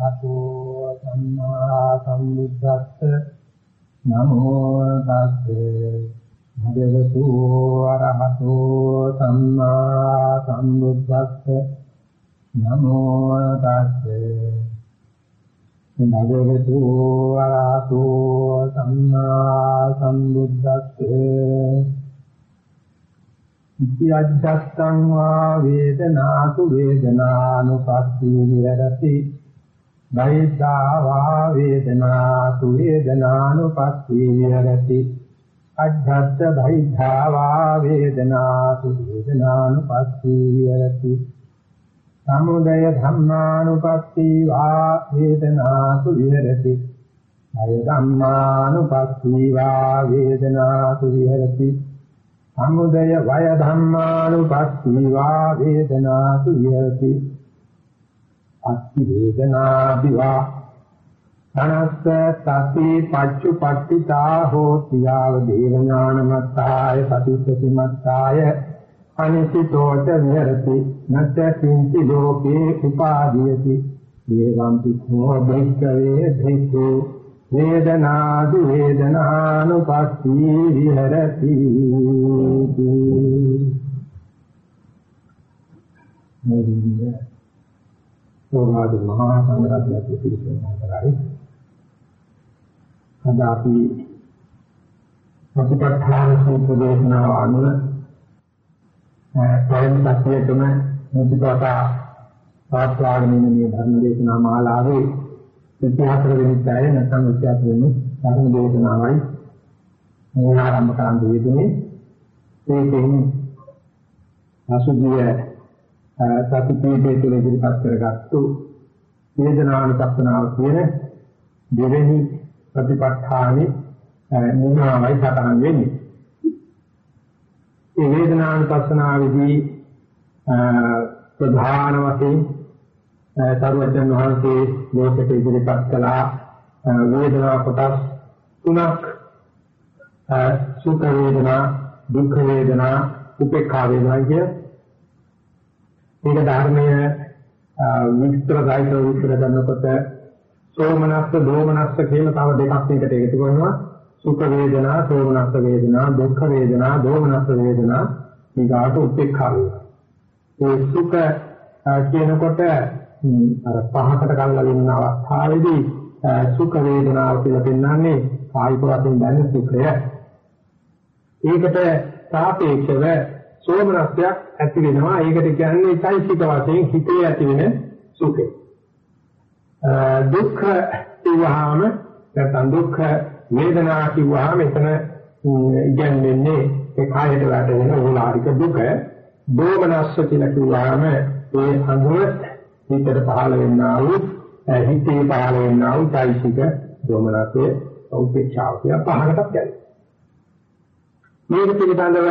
අරහතෝ සම්මා සම්බුද්දස්ස නමෝ තස්සේ භගවතු අරහතෝ සම්මා සම්බුද්දස්ස නමෝ තස්සේ භගවතු අරහතෝ සම්මා සම්බුද්දස්සේ ඉතිඅජ්ජත්තං වා වේදනාසු වේදනානුපස්සී විරති බයිද්ධා වා වේදනාසු වේදනානුපස්සී විරති අජ්ජත්ත බයිද්ධා වා වේදනාසු වේදනානුපස්සී විරති සමුදය ධම්මානුපස්සී වා වේදනාසු විරති බය ධම්මානුපස්සී වා වේදනාසු විරති සමුදය වය ධම්මානුපස්සීවා වේදනාසු විහෙති අත්ති වේදනාදිවා අනස්ස සති පච්චුපට්ඨිතා හෝති යාව දේව ඥානමත්තාය සතිස්සති මත්තාය අනිසිතෝච විහෙරති නත්‍ය කිංචි ලෝකේ උපාදීයති. ඒවම් පිච්ඡෝ බික්කවේ භික්ඛු. වේදනාදි වේදනානුපස්සී විහෙරති. මොදින්ද සෝමාද මහා සංඝරත්නයේ පිළිසෙනා කරයි අද අපි සතිපට්ඨාන සූත්‍ර දේශනාව අනුව පළවෙනි පැත්තේකම මුදිතා පාස්වාගෙන ඉන්න මේ ධර්ම දේශනා මාලාවේ 24 වෙනි පැය නැත්නම් 24 වෙනි ධර්ම දේශනාවයි මේ ආරම්භ කරන්න යෙදුනේ. ඒකෙන් අසුභිය සතිපීඨයේ තුල ඉදිරිපත් කරගත්තු වේදනානුපස්සනාව කියන දෙවෙනි ප්‍රතිපත්තානේ නිමාවයි සටහන් වෙන්නේ. මේ වේදනානුපස්සනාවේදී ප්‍රධාන වශයෙන් සර්වජන් වහන්සේ ලෝකෙට ඉදිරිපත් කළා වේදනා කොටස් තුනක් සුඛ වේදනා දුක්ඛ වේදනා උපේක්ඛා වේදනා කිය. මේක ධර්මයේ විස්තර සාහිත්‍ය විස්තර කරනකොට සෝමනස්ස දෝමනස්ස කියන තව දෙකක් මේකට එකතු කරනවා සුඛ වේදනා සෝමනස්ස වේදනා දුක්ඛ වේදනා දෝමනස්ස වේදනා ඊගාට උපේක්ඛා වේදනා. ඒ සුඛ කියනකොට අර පහකට කල්ලා ඉන්න අවස්ථාවේදී සුඛ වේදනාව කියලා පෙන්වන්නේ කායික වශයෙන් දැනෙන සුඛය. ඒකට සාපේක්ෂව සෝමනස්යක් ඇති වෙනවා. ඒකට කියන්නේ චෛසික වශයෙන් හිතේ ඇති වෙන සුඛය. දුක්ඛ කියවහම නැත්නම් දුක්ඛ වේදනා කියවහම එතන ඉගැන්වෙන්නේ ඒ කායයට වැටෙන ඕලාරික දුක. දෝමනස්ස කියලා කියවහම ඒ අඳුර හිතට පහළ වෙන්නා වූ හිතේ පහළ වෙන්නා වූ চৈতසික දෝමනසේ උපේක්ෂාව කියලා පහකටත් යනවා. මේක පිළිබඳව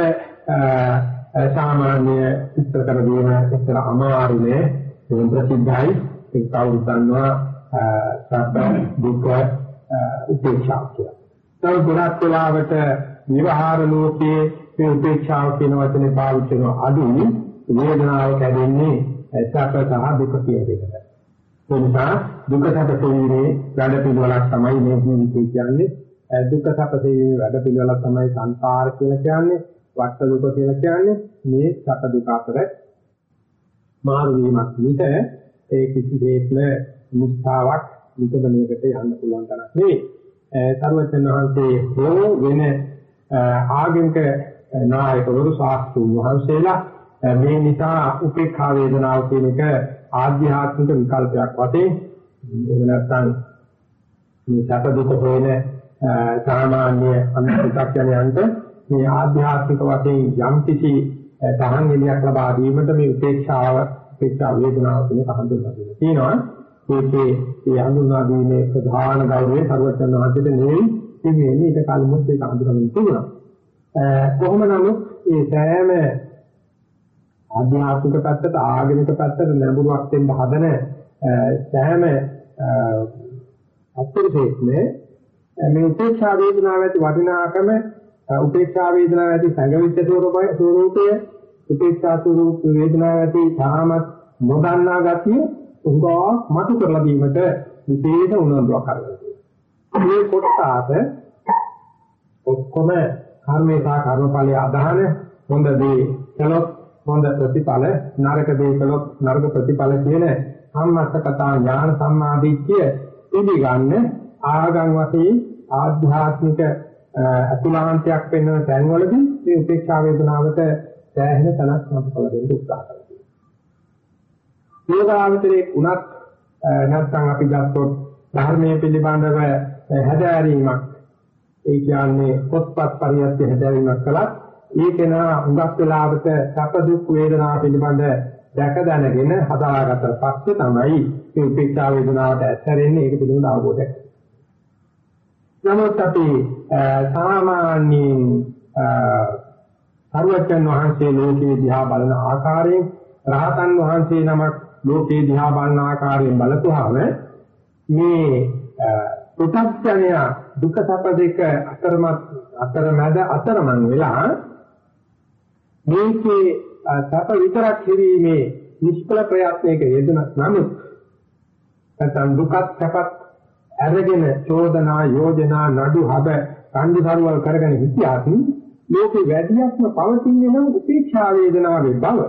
සාමාන්‍ය විස්තර කර දීම එච්චර අමාරුනේ ඒ ප්‍රසිද්ධයි ඒ කවුරුත් දන්නවා සත්‍ය දුක උපේක්ෂාව කියලා. තව ගොඩක් වෙලාවට විවහාර ලෝකයේ මේ උපේක්ෂාව කියන වචනේ පාවිච්චි කරන අඩුයි වේදනාව කැදෙන්නේ සැප සහ දුක කියන දෙකට. ඒ නිසා දුක සැප සෙවීමේ වැඩ පිළිවෙලක් තමයි මේ ජීවිතය කියන්නේ. දුක සැප සෙවීමේ වැඩ පිළිවෙලක් තමයි සංසාර කියලා කියන්නේ. වට දුක කියලා කියන්නේ මේ සැප දුක අතර මාරු වීමක් මිස ඒ කිසි දෙයක්ම මුස්තාවක් නිකබණයකට යන්න පුළුවන් තරක් නෙවෙයි. සර්වචන් වහන්සේ හෝ වෙන ආගමික නායකවරු ශාස්ත්‍රුන් වහන්සේලා මේ නිසා උපේක්ඛා වේදනාව කියන එක ආධ්‍යාත්මික විකල්පයක් වශයෙන් එහෙම නැත්නම් මේ සැප දුක හොයන සාමාන්‍ය අනුසුතක් යනයන්ට මේ ආධ්‍යාත්මික වශයෙන් යම් කිසි තහන් එළියක් ලබා දීමට මේ උපේක්ෂාව උපේක්ෂා වේදනාව කියන එක හඳුන්වලා තියෙනවා. ඒකේ මේ හඳුන්වා දීමේ ප්‍රධාන ගෞරවය සර්වඥ වහන්සේට නෙවෙයි ඉන්නේ ඊට කලිමුත් ඒක හඳුන්වන්න තිබුණා. කොහොම නමුත් ඒ සෑම ආධ්‍යාත්මික පැත්තට ආගමික පැත්තට නැඹුරුවක් දෙන්න හදන සෑම අත්‍යවශ්‍යම මේ උපේක්ෂා වේදනාව ඇති වටිනාකම උපේක්ෂා වේදනාව ඇති සංගවිච්ඡ ස්වરૂපය උපේක්ෂා ස්වરૂප වේදනාව ඇති තාමත් නොදන්නා ගතිය උඟාවක් මතු කරලා දීමට විශේෂ උනන්දුවක් කරනවා. මේ කොටස ඔක්කොම කර්මේ සහ කර්මඵලයේ අදහන හොඳ දේ කළොත් හොඳ ප්‍රතිඵල නරක දේ කළොත් නරක ප්‍රතිඵල කියන සම්මස්සකතා ඥාන සම්මාදිට්ඨිය ඉදි ගන්න ආගම් වශයෙන් ආධ්‍යාත්මික අතුලාන්තයක් වෙන තැන්වලදී මේ උපේක්ෂා වේදනාවට සෑහෙන තනක් මතකල දෙන්න උත්සාහ කරනවා. යෝගාවචරයේ උනත් නැත්නම් අපි ගත්තොත් ධර්මයේ පිළිබඳව හැදෑරීමක් ඒ කියන්නේ පොත්පත් පරියත්‍ය හැදෑරීමක් කළත් ඒකේන හුඟක් වෙලාවට සැප දුක් වේදනා පිළිබඳ දැක දැනගෙන හදාගත්ත පස්සේ තමයි මේ උපේක්ෂා වේදනාවට ඇත්තරෙන්නේ ඒක පිළිබඳ අවබෝධයක්. නමුත් අපි සාමාන්‍යයෙන් සර්වඥන් වහන්සේ ලෝකේ දිහා බලන ආකාරයෙන් රහතන් වහන්සේ නමක් ලෝකේ දිහා බලන ආකාරයෙන් බලපුවාම මේ පු탁ඥය දුක සැප දෙක අතරමත් අතරමැද අතරමං වෙලා මේකේ සැප විතරක් හිරීමේ නිෂ්ඵල ප්‍රයත්නයක යෙදුණත් නමුත් නැත්නම් දුකත් සැපත් අරගෙන චෝදනා යෝජනා නඩු හබ කන්දි සරුවල් කරගෙන හිටියාත් ලෝකේ වැඩියක්ම පවතින්නේ නම් උපේක්ෂා වේදනාවේ බව.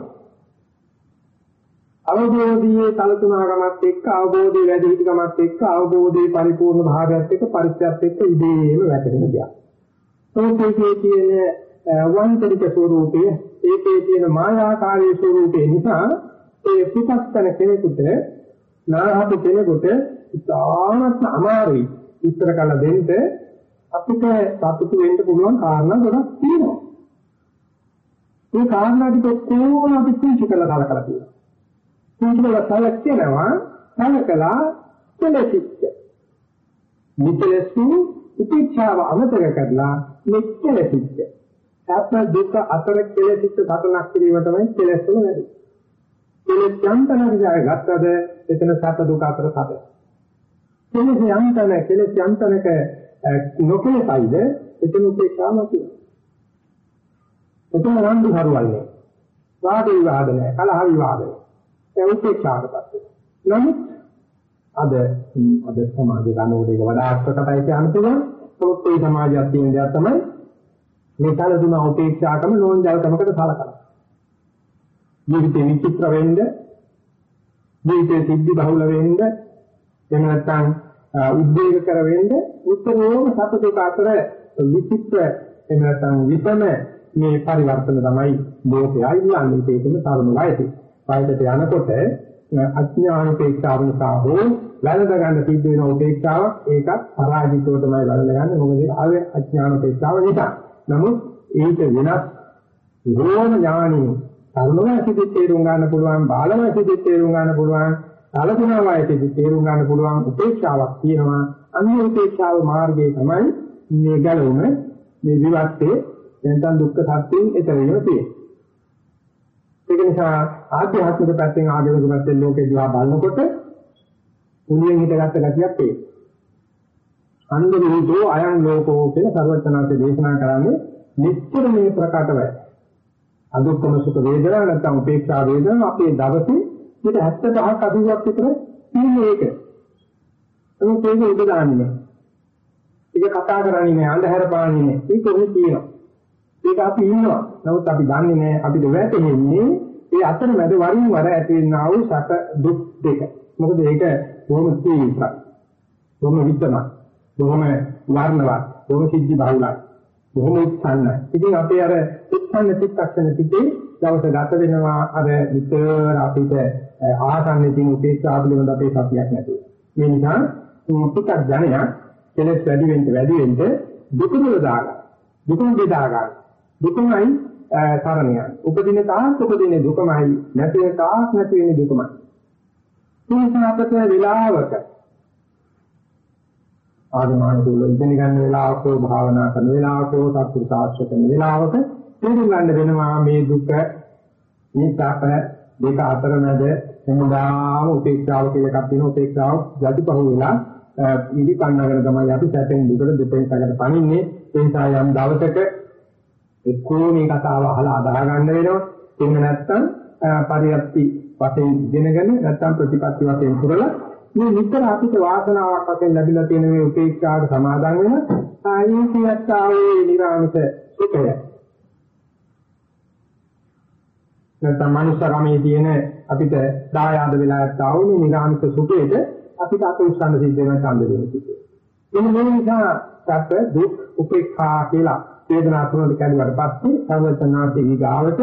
අවබෝධයේ තලතුණකමත් එක්ක අවබෝධයේ වැඩි හිටිකමත් එක්ක අවබෝධයේ පරිපූර්ණ භාවයත් එක්ක පරිත්‍යාගත් එක්ක ඉබේම වැටෙන දෙයක්. ඒකේ තියෙන වන්තරික ස්වરૂපයේ ඒකේ තියෙන මායාකාරී ස්වરૂපේ නිසා ඒ පිටස්තන කෙනෙකුට නාහතු කෙනෙකුට ඉතාමත් අමාරුයි විස්තර කළ දෙන්න අපිට සතුටු වෙන්න පුළුවන් කාරණා ගොඩක් තියෙනවා. මේ කාරණා ටික කොහොම අපි තීක්ෂ කළා කලකලා තියෙනවා. තීක්ෂ කළා කලක්නවා කලකලා කෙලෙසිච්ච. නිකලසු උපේක්ෂාව අමතක කරලා මෙච්චලසිච්ච. සත්‍ය දුක අතර කෙලෙසිච්ච සතනක් කිරීම තමයි කෙලෙස් වල වැඩි. කෙලෙස් යන්තන විදිහට ගත්තද එතන සත්‍ය දුක අතර සතයි. කෙලෙස් යන්තන කෙලෙස් යන්තනක නොකලසයිද එතන උපේක්ෂාව නැතිව. එතන රණ්ඩු හරුවන්නේ. වාද විවාද නැහැ, කලහ විවාද නැහැ. ඒ උපේක්ෂාවටපත් වෙනවා. නමුත් අද අද සමාජය ගන්නකොට ඒක වඩා අර්ථකථයි කියන්න පුළුවන්. නමුත් ඒ සමාජයක් තියෙන දේ තමයි මේ කලදුන උපේක්ෂාකම නෝන්ජල්කමකට සලකනවා. ජීවිතේ විචිත්‍ර වෙන්න, ජීවිතේ සිද්ධි බහුල වෙන්න, එහෙම නැත්නම් උද්වේග කර වෙන්න උත්තරෝම සතක අතර විචිත්‍ර එහෙම නැත්නම් විපම මේ පරිවර්තන තමයි ලෝකයයි යන්නේ ඒකම තරුණ වයසේ. වයසට යනකොට අඥානිකේක්ෂාව නිසා හෝ වැළඳ ගන්න සිද්ධ වෙන උපේක්ෂාවක් ඒකත් පරාජිතව තමයි වැළඳ ගන්න. මොකද ආවේ අඥානිකේක්ෂාව නිසා. නමුත් ඒක වෙනස් රෝම ඥානිය තරුණ වයසේදී තේරුම් ගන්න පුළුවන්, බාල වයසේදී තේරුම් ගන්න පුළුවන් සලකුණා වායතේදී තේරුම් ගන්න පුළුවන් උපේක්ෂාවක් තියෙනවා. අන්නේ උපේක්ෂාව මාර්ගයේ තමයි මේ ගැලවුම මේ විවත්තේ නැත්නම් දුක්ඛ සත්‍යයෙන් ඊතර වෙන තියෙන්නේ. ඒක නිසා ආධ්‍යාත්මික පැත්තෙන් ආගමික පැත්තෙන් ලෝකේ දිහා බලනකොට උණුවෙන් හිටගත්ත ගතියක් තියෙනවා. අන්ධ විහිදෝ අයං ලෝකෝ කියලා සර්වඥාන්සේ දේශනා කරන්නේ නිත්‍ය මේ ප්‍රකටවයි. අදුක්කම සුඛ වේදනා නැත්නම් උපේක්ෂා වේදනා අපේ දවසේ මේක 75ක් 80ක් විතර තියෙන්නේ ඒක. ඒක ඒක උඩ දාන්නේ. ඒක කතා කරන්නේ නෑ අන්ධහැර පාන්නේ නෑ. ඒක උනේ තියෙනවා. ඒක අපි ඉන්නවා. නමුත් අපි දන්නේ නෑ අපිට වැටෙන්නේ ඒ අතරමැද වරින් වර ඇති වෙනා වූ සැප දුක් දෙක. මොකද ඒක බොහොම තීව්‍රයි. බොහොම විද්‍යමාන. බොහොම වර්ණවත්. බොහොම සිද්ධි බහුලයි. බොහොම උත්සන්නයි. ඉතින් අපේ අර උත්සන්න චිත්තක්ෂණ ටිකේ දවස ගත වෙනවා අර විතර අපිට ආසන්නේ තියෙන උපේක්ෂා පිළිබඳ අපේ සතියක් නැතුව. මේ නිසා ටිකක් ජනයා කෙලස් වැඩි වෙන්න වැඩි වෙන්න දුකම දාගන්න. දුකම බෙදාගන්න. දුකමයි තරණය. උපදින තාක් උපදින දුකමයි නැති තාක් නැති වෙන දුකමයි. මේ සාපත විලාවක ආගමනුකූල ඉගෙන ගන්න වෙලාවක භාවනා කරන වෙලාවක සත්‍ය සාක්ෂි කරන වෙලාවක තේරුම් ගන්න වෙනවා මේ දුක මේ සාප දෙක අතර මැද හැමදාම උපේක්ෂාව කියලා එකක් තියෙනවා. උපේක්ෂාව යටිපහුව වෙලා ඉදි කන්නගෙන තමයි අපි සැපෙන් දුකට දෙපෙන් සැකට පනින්නේ. ඒ නිසා යම් දවසක එක්කෝ මේ කතාව අහලා අදාහ ගන්න වෙනවා. එහෙම නැත්නම් පරියප්ති වශයෙන් ඉගෙනගෙන නැත්නම් ප්‍රතිපත්ති වශයෙන් පුරලා මේ විතර අපිට වාසනාවක් වශයෙන් ලැබිලා තියෙන මේ උපේක්ෂාවට සමාදන් වෙන ආයීසියත් ආවේ නිරාමිත සුඛය. නැත්නම් මනුස්සකමේ තියෙන අපිට දායාද වෙලා ඇත්තවුනේ නිරාමිත සුඛයේද අපිට අත උස්සන්න සිද්ධ වෙන ඡන්ද දෙන සිද්ධ. එන්න මේ නිසා සැප දුක් උපේක්ෂා කියලා වේදනා තුනට කැඩුවට පස්සේ සර්වඥාන්සේ ඊගාවට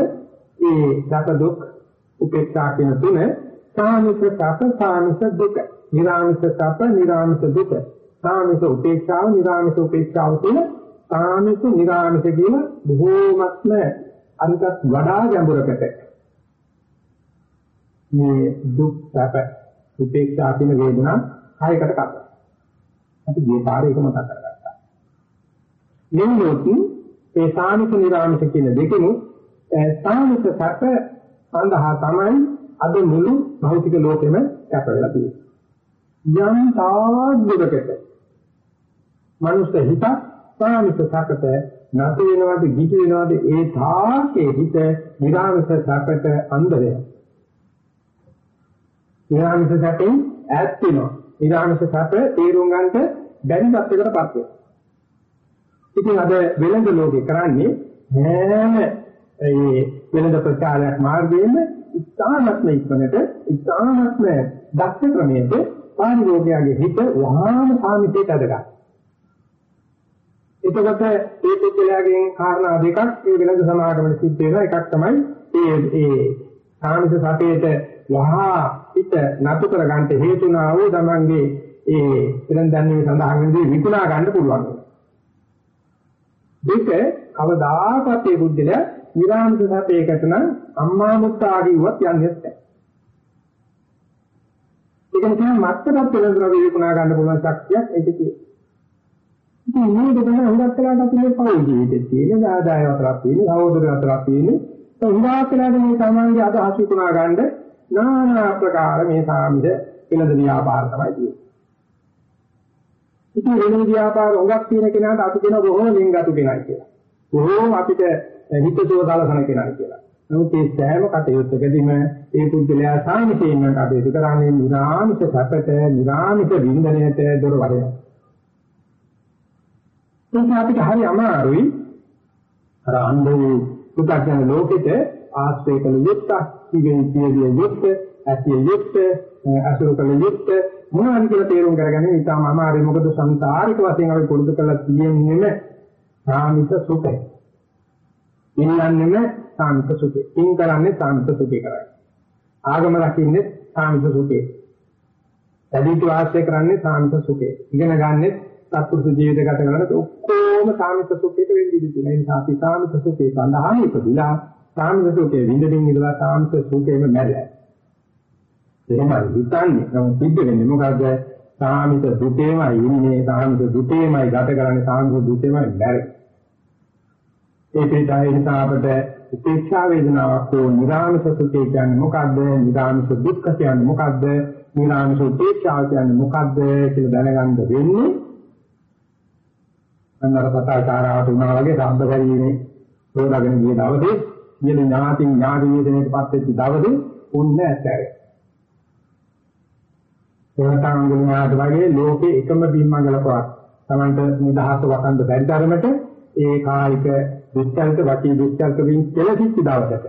ඒ සැප දුක් උපේක්ෂා කියන තුන සාමිත සැප සාමිත දුක. නිරාමිත සැප නිරාමිත දුක. සාමිත උපේක්ෂාව නිරාමිත උපේක්ෂාව කියන සාමිත නිරාමිත කියන බොහෝමත්ම අනිකත් වඩා ගැඹුරකට මේ දුක් සැප උපේක්ෂා කියන වේදනා කායකට කතා. අපි මේ පාරේ එක මතක් කරගත්තා. මෙන්නොත් ඒ සාමික නිරාමික කියන දෙකෙම සාමික සැප සඳහා තමයි අද මුළු භෞතික ලෝකෙම කැප වෙලා තියෙන්නේ. යම් තාද්දකට මනුස්ස හිත සාමික සැපට නැති වෙනවද ගිජු වෙනවද ඒ තාකේ හිත නිරාමික සැපට අන්ධ වෙනවා. නිරාමික සැපෙන් ඈත් වෙනවා. නිරාමික සැප තේරුම් ගන්නට බැරි තත්යකටපත් වෙනවා. ඉතින් අද වෙළඳ ලෝකේ කරන්නේ හැම ඒ වෙළඳ ප්‍රචාරයක් මාර්ගයෙන් ඉස්හානත්ම ඉක්මනට ඉස්හානත්ම දක්ෂ ක්‍රමයකට පාරිභෝගිකයාගේ හිත වහාම සාමිතයට අදගන්න. එතකොට ඒ පුද්ගලයාගෙන් කාරණා දෙකක් ඒ වෙළඳ සමාගමට සිද්ධ වෙනවා. එකක් තමයි ඒ ඒ සාමිත සතේට වහා හිත නතු කර ගන්නට හේතුනා වූ තමන්ගේ ඒ වෙළඳ දැන්වීම සඳහා වෙනදී විකුණා ගන්න පුළුවන්. දෙක කවදාකවත් ඒ බුද්ධලයා විරාමිත සැපයකට නම් අම්මා මුත්තා කිව්වත් යන්නේ නැහැ. ඒක නිසා මත්තරත් වෙනදර විකුණා ගන්න පුළුවන් ශක්තියක් ඒකේ තියෙනවා. ඉතින් මේක තමයි හුඟක් වෙලාවට අපි මේ පෞල් ජීවිතේ තියෙන ආදාය අතරක් තියෙන, සහෝදර අතරක් තියෙන. ඒ හුඟක් වෙලාවට මේ සමාජයේ අදහස් විකුණා ගන්න নানা ආකාර මේ සාමිද වෙනද ව්‍යාපාර තමයි තියෙන්නේ. ඉතින් වෙන ව්‍යාපාර හොඟක් තියෙන කෙනාට අපි කියන බොහොම ලින්ගතු කෙනයි කියලා. බොහොම අපිට හිතසුව සලසන කෙනයි කියලා. නමුත් මේ සෑම කටයුත්තකදීම ඒ පුද්ගලයා සාමිතේම කටයුතු කරන්නේ නිරාමිත සැපට, නිරාමිත වින්දනයට දොර වඩනවා. ඒක අපිට හරි අමාරුයි. අර අන්ධෝ පුතග්ජන ලෝකෙට ආශ්‍රය කළ යුක්ත, ඉගෙන කියෙවිය යුක්ත, ඇතිය යුක්ත, අසුර කළ යුක්ත මොනවද කියලා තේරුම් කරගන්න ඉතාම අමාරුයි මොකද සංසාරික වශයෙන් අපි පුරුදු කරලා තියෙන්නේ සාමිත සුඛය. ඉන්නන්නෙම සාමිත සුඛය. ඉන් කරන්නේ සාමිත සුඛය කරයි. ආගම රකින්නේ සාමිත සුඛය. වැඩිහිටි වාසය කරන්නේ සාමිත සුඛය. ඉගෙන ගන්නෙ සත්පුරුෂ ජීවිත ගත කරනකොට ඔක්කොම සාමිත සුඛයට වෙන්නේ ඉතින් ඒ නිසා අපි සාමිත සුඛේ සඳහා ඉපදිලා සාමිත සුඛේ විඳින්න ඉඳලා සාමිත සුඛේම මැරෙලා එහෙමයි හිතන්නේ. නමුත් සිද්ධ වෙන්නේ මොකද්ද? සාමිත දුකේමයි ඉන්නේ, සාමිත දුකේමයි ගත කරන්නේ, සාමිත දුකේමයි බැරි. ඒ පිටාය නිසා අපට උපේක්ෂා වේදනාවක් හෝ නිරාමිත සුඛය කියන්නේ මොකද්ද? නිරාමිත දුක්ඛ කියන්නේ මොකද්ද? නිරාමිත උපේක්ෂා කියන්නේ මොකද්ද කියලා දැනගන්න වෙන්නේ. අන්නර කතාචාරාවට උනා වගේ සම්බ ගැනීමේ හොදාගෙන ගිය දවසේ, ඊළ ඥාති ඥාති වේදනයකපත් වෙච්ච දවසේ උන්න ඇතරේ. සෝතාංගුණාට වගේ ලෝකේ එකම බිම්මංගලකවත් Tamanට නිදහස වකන්ද බැරි ධර්මයට ඒ කායික දුස්චරිත වචී දුස්චරිත වින් කෙලසිච්ච දවසට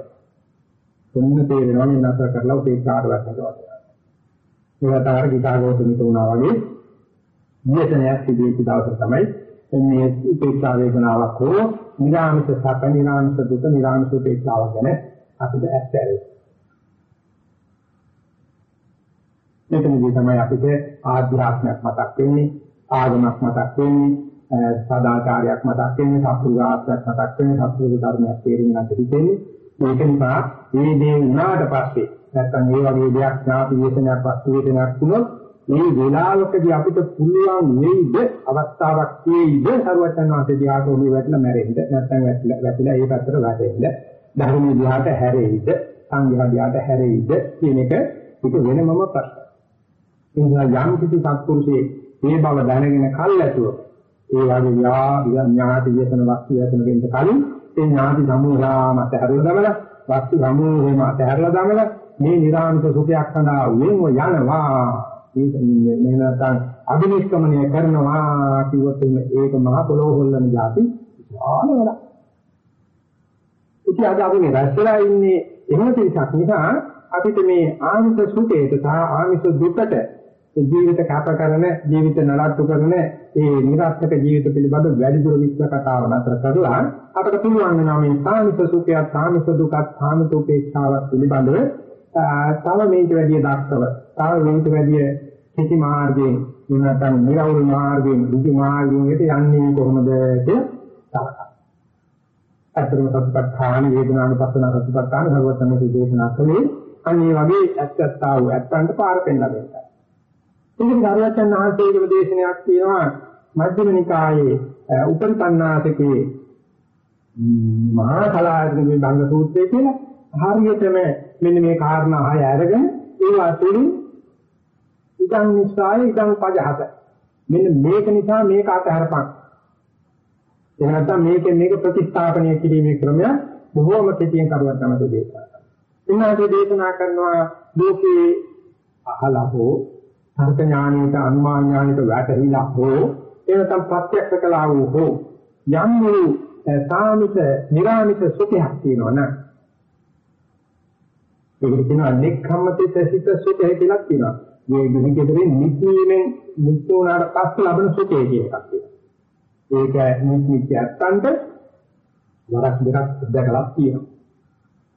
තුන්න තේරෙනවා මේ නතර කරලා උපේක්ෂාට වැටෙනවා. ඒකට අර ගීතාගෝතමිත වුණා වගේ විශේෂණයක් සිදුවෙච්ච දවස තමයි මේ උපේක්ෂා වේදනාවක් හෝ නිරාමිත සැප නිරාමිත දුක නිරාමිත උපේක්ෂාව ගැන අපිට ඇත්තට මෙතනදී තමයි අපිට ආධ්‍යාත්මයක් මතක් වෙන්නේ, ආගමක් මතක් වෙන්නේ, සදාචාරයක් මතක් වෙන්නේ, සත්පුරුෂාර්ථයක් මතක් වෙන්නේ, සත්පුරුෂ ධර්මයක් තේරුම් ගන්නට හිතෙන්නේ. මේක නිසා මේ දේ වුණාට පස්සේ නැත්තම් මේ වගේ දෙයක් ඥාති වේදනයක් වස්තු වේදනයක් වුණොත් මේ වේලාවකදී අපිට පුළුවන් වෙයිද අවස්ථාවක් තියෙයිද? සරුවචන් වහන්සේ දිහාට ඔළුව වැටලා මැරෙන්න නැත්තම් වැටලා වැටලා ඒ පැත්තට වැටෙන්න. ධර්මයේ දිහාට හැරෙයිද? සංඝයා දිහාට හැරෙයිද? කියන එක ඒක වෙනමම ප්‍රශ්නයක්. ඒ නිසා යම් කිසි සත්පුරුෂේ මේ බව දැනගෙන කල්ැතුව ඒ වගේ යා ඥාති වේතන වස්තු වේතන වෙන්න කලින් ඒ ඥාති සමූහාම අතහැරලා දමලා වස්තු සමූහෙම අතහැරලා දමලා මේ නිර්ආමිත සුඛයක් සඳහා වෙන්ව යනවා. මේ නැත්නම් අභිනිෂ්ක්‍මණය කරනවා කිව්වොත් මේක මහ පොළොව හොල්ලන જાති විශාල වැඩක්. ඉතින් අද අපි මේ රැස්ලා ඉන්නේ එහෙම පිටක් නිසා අපිට මේ ආමිෂ සුඛයට සහ ආමිෂ දුකට ජීවිත කැප කරන ජීවිත නලත්තු කරන ඒ නිරර්ථක ජීවිත පිළිබඳ වැඩි දුර විස්තර කතාව නතර කරලා අපට පුළුවන් වෙනවා මේ සාමිත සුඛයත් සාමිත දුකත් සාමිත උපේක්ෂාවත් පිළිබඳව තව මේක වැඩි දක්ෂව තව මේක වැඩි කිසි මාර්ගයෙන් නැත්නම් නිරවුල් මාර්ගයෙන් දුක මාර්ගයෙන් යන්නේ කොහොමද කියලා අතරම සත්‍යපත්තාන වේදනානුපස්සන සත්‍යපත්තාන සර්වතම දේශනා කළේ අන්නේ වගේ ඇත්තත්තා වූ ඇත්තන්ට පාර පෙන්නලා දෙන්නයි. ඉතින් දරුවචන් ආශ්‍රේයක දේශනාවක් තියෙනවා. මධ්‍යම නිකායේ උපරිපන්නාසකේ මහා කලාවේදී බංග සූත්‍රය කියලා හරියටම මෙන්න මේ කාරණා හය අරගෙන ඒවා තුලින් ඉදන් නිසාය ඉදන් පජහත මෙන්න මේක නිසා මේක අතහැරපන් එහෙම නැත්නම් මේකෙන් මේක ප්‍රතිස්ථාපනය කිරීමේ ක්‍රමය බොහෝම කෙටියෙන් කරුවක් තමයි දේශනා කරන්නේ. ඉන්නාදී දේශනා කරනවා ලෝකේ අහලා හෝ තර්ක ඥානයට අනුමාන ඥානයට වැටහිලා හෝ එනතම් ප්‍රත්‍යක්ෂ කළා වූ හෝ යම් වූ සාමිත නිරාමිත සුඛයක් තියෙනවා නේද? ඒකට කියනවා නික්ඛම්මතිත සිත සුඛය කියලා කියනවා. මේ ගිහිගෙදරේ නික්මීමෙන් මුක්ත වුණාට පස්සේ ලබන සුඛය කියන එකක් තියෙනවා. ඒක නික්මිච්චයන්ට වරක් දෙකක් දැකලා තියෙනවා.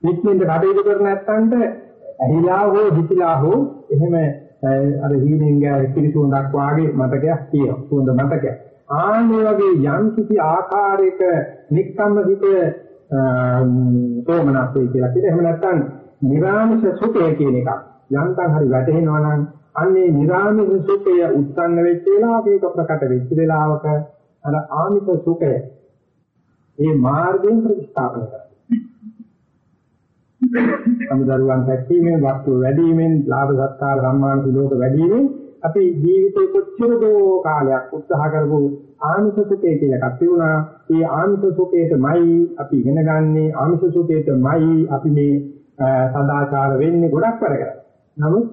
නික්මෙන්ද කටයුතු කරන නැත්තන්ට ඇහිලා හෝ හිතිලා හෝ එහෙම අර හීනෙන් ගෑ පිළිසුඳක් වාගේ මතකයක් තියෙනවා. සුවඳ මතකයක්. ආන්නේ වගේ යම් කිසි ආකාරයක නික්කම්ම හිත සෝමනස්සේ කියලා කියන එහෙම නැත්නම් නිරාමිෂ සුඛය කියන එක යන්තම් හරි වැටහෙනවා නම් අන්නේ නිරාමිෂ සුඛය උත්සන්න වෙච්ච වෙලාවක ඒක ප්‍රකට වෙච්ච වෙලාවක අර ආමිෂ සුඛය මේ මාර්ගයෙන් ප්‍රතිස්ථාපන කරනවා. සමුදරුවන් දැක්ීමෙන් වස්තු වැඩිවීමෙන් ලාභ සත්කාර සම්මාන සිලෝක වැඩිවීමෙන් අපි ජීවිතේ කොච්චර දෝ කාලයක් උත්සාහ කරපු ආමිෂ සුඛය කියලා එකක් තිබුණා. ඒ ආමිෂ සුඛයටමයි අපි ඉගෙන ගන්නෙ ආමිෂ සුඛයටමයි අපි මේ සදාචාර වෙන්නේ ගොඩක් වැඩ කරන්නේ. නමුත්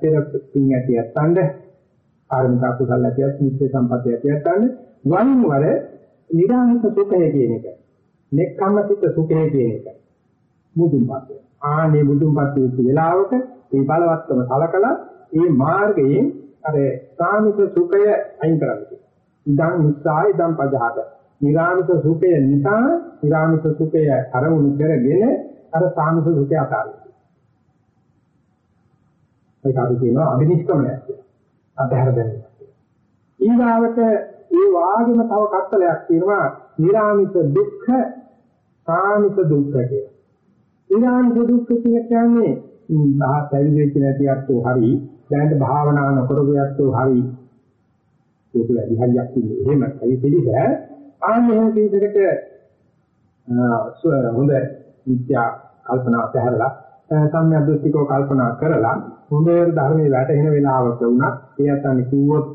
පෙර පින් ඇතියත් ඡන්ද ආරම්භ කුසල ඇතියත් නිත්‍ය සම්පත්‍ය ඇතියත් ඡන්ද වරින් වර නිරාමිත සුඛය කියන එක. නෙක්ඛම්මසිත සුඛය කියන එක. මුදුන්පත්. ආනේ මුදුන්පත් වෙච්ච වෙලාවක මේ බලවත්කම සලකලා ඒ මාර්ගයෙන් අර සාමික සුඛය අයින් කරන්නේ. ඉදන් නිස්සාය ඉදන් පජහත. නිරාමික සුඛය නිසා නිරාමික සුඛය අරමුණු කරගෙන අර සාමික සුඛය අතාරිනවා. ඒක අපි කියනවා අභිනිෂ්ක්‍මණය කියලා. අධහැර දැමීම. ඊගාවට ඒ වාගේම තව කත්තලයක් තියෙනවා නිරාමික දුක්ඛ සාමික දුක්ඛ කියලා. නිරාමික දුක්ඛ කියන්නේ ආ පැවිදි වෙච්ච නැතිවත් හරි දැනට භාවනා නොකරපු යත්තෝ හරි ඒක වැඩි හරියක් ඉන්නේ එහෙම ඒ පිළිස ආන්නේ එහෙම පිළිසකට හොඳ විද්‍යා කල්පනා පැහැරලා සම්‍යක් දෘෂ්ටිකව කල්පනා කරලා හොඳට ධර්මයේ වැටෙන වෙලාවක වුණත් ඒ අතන කිව්වොත්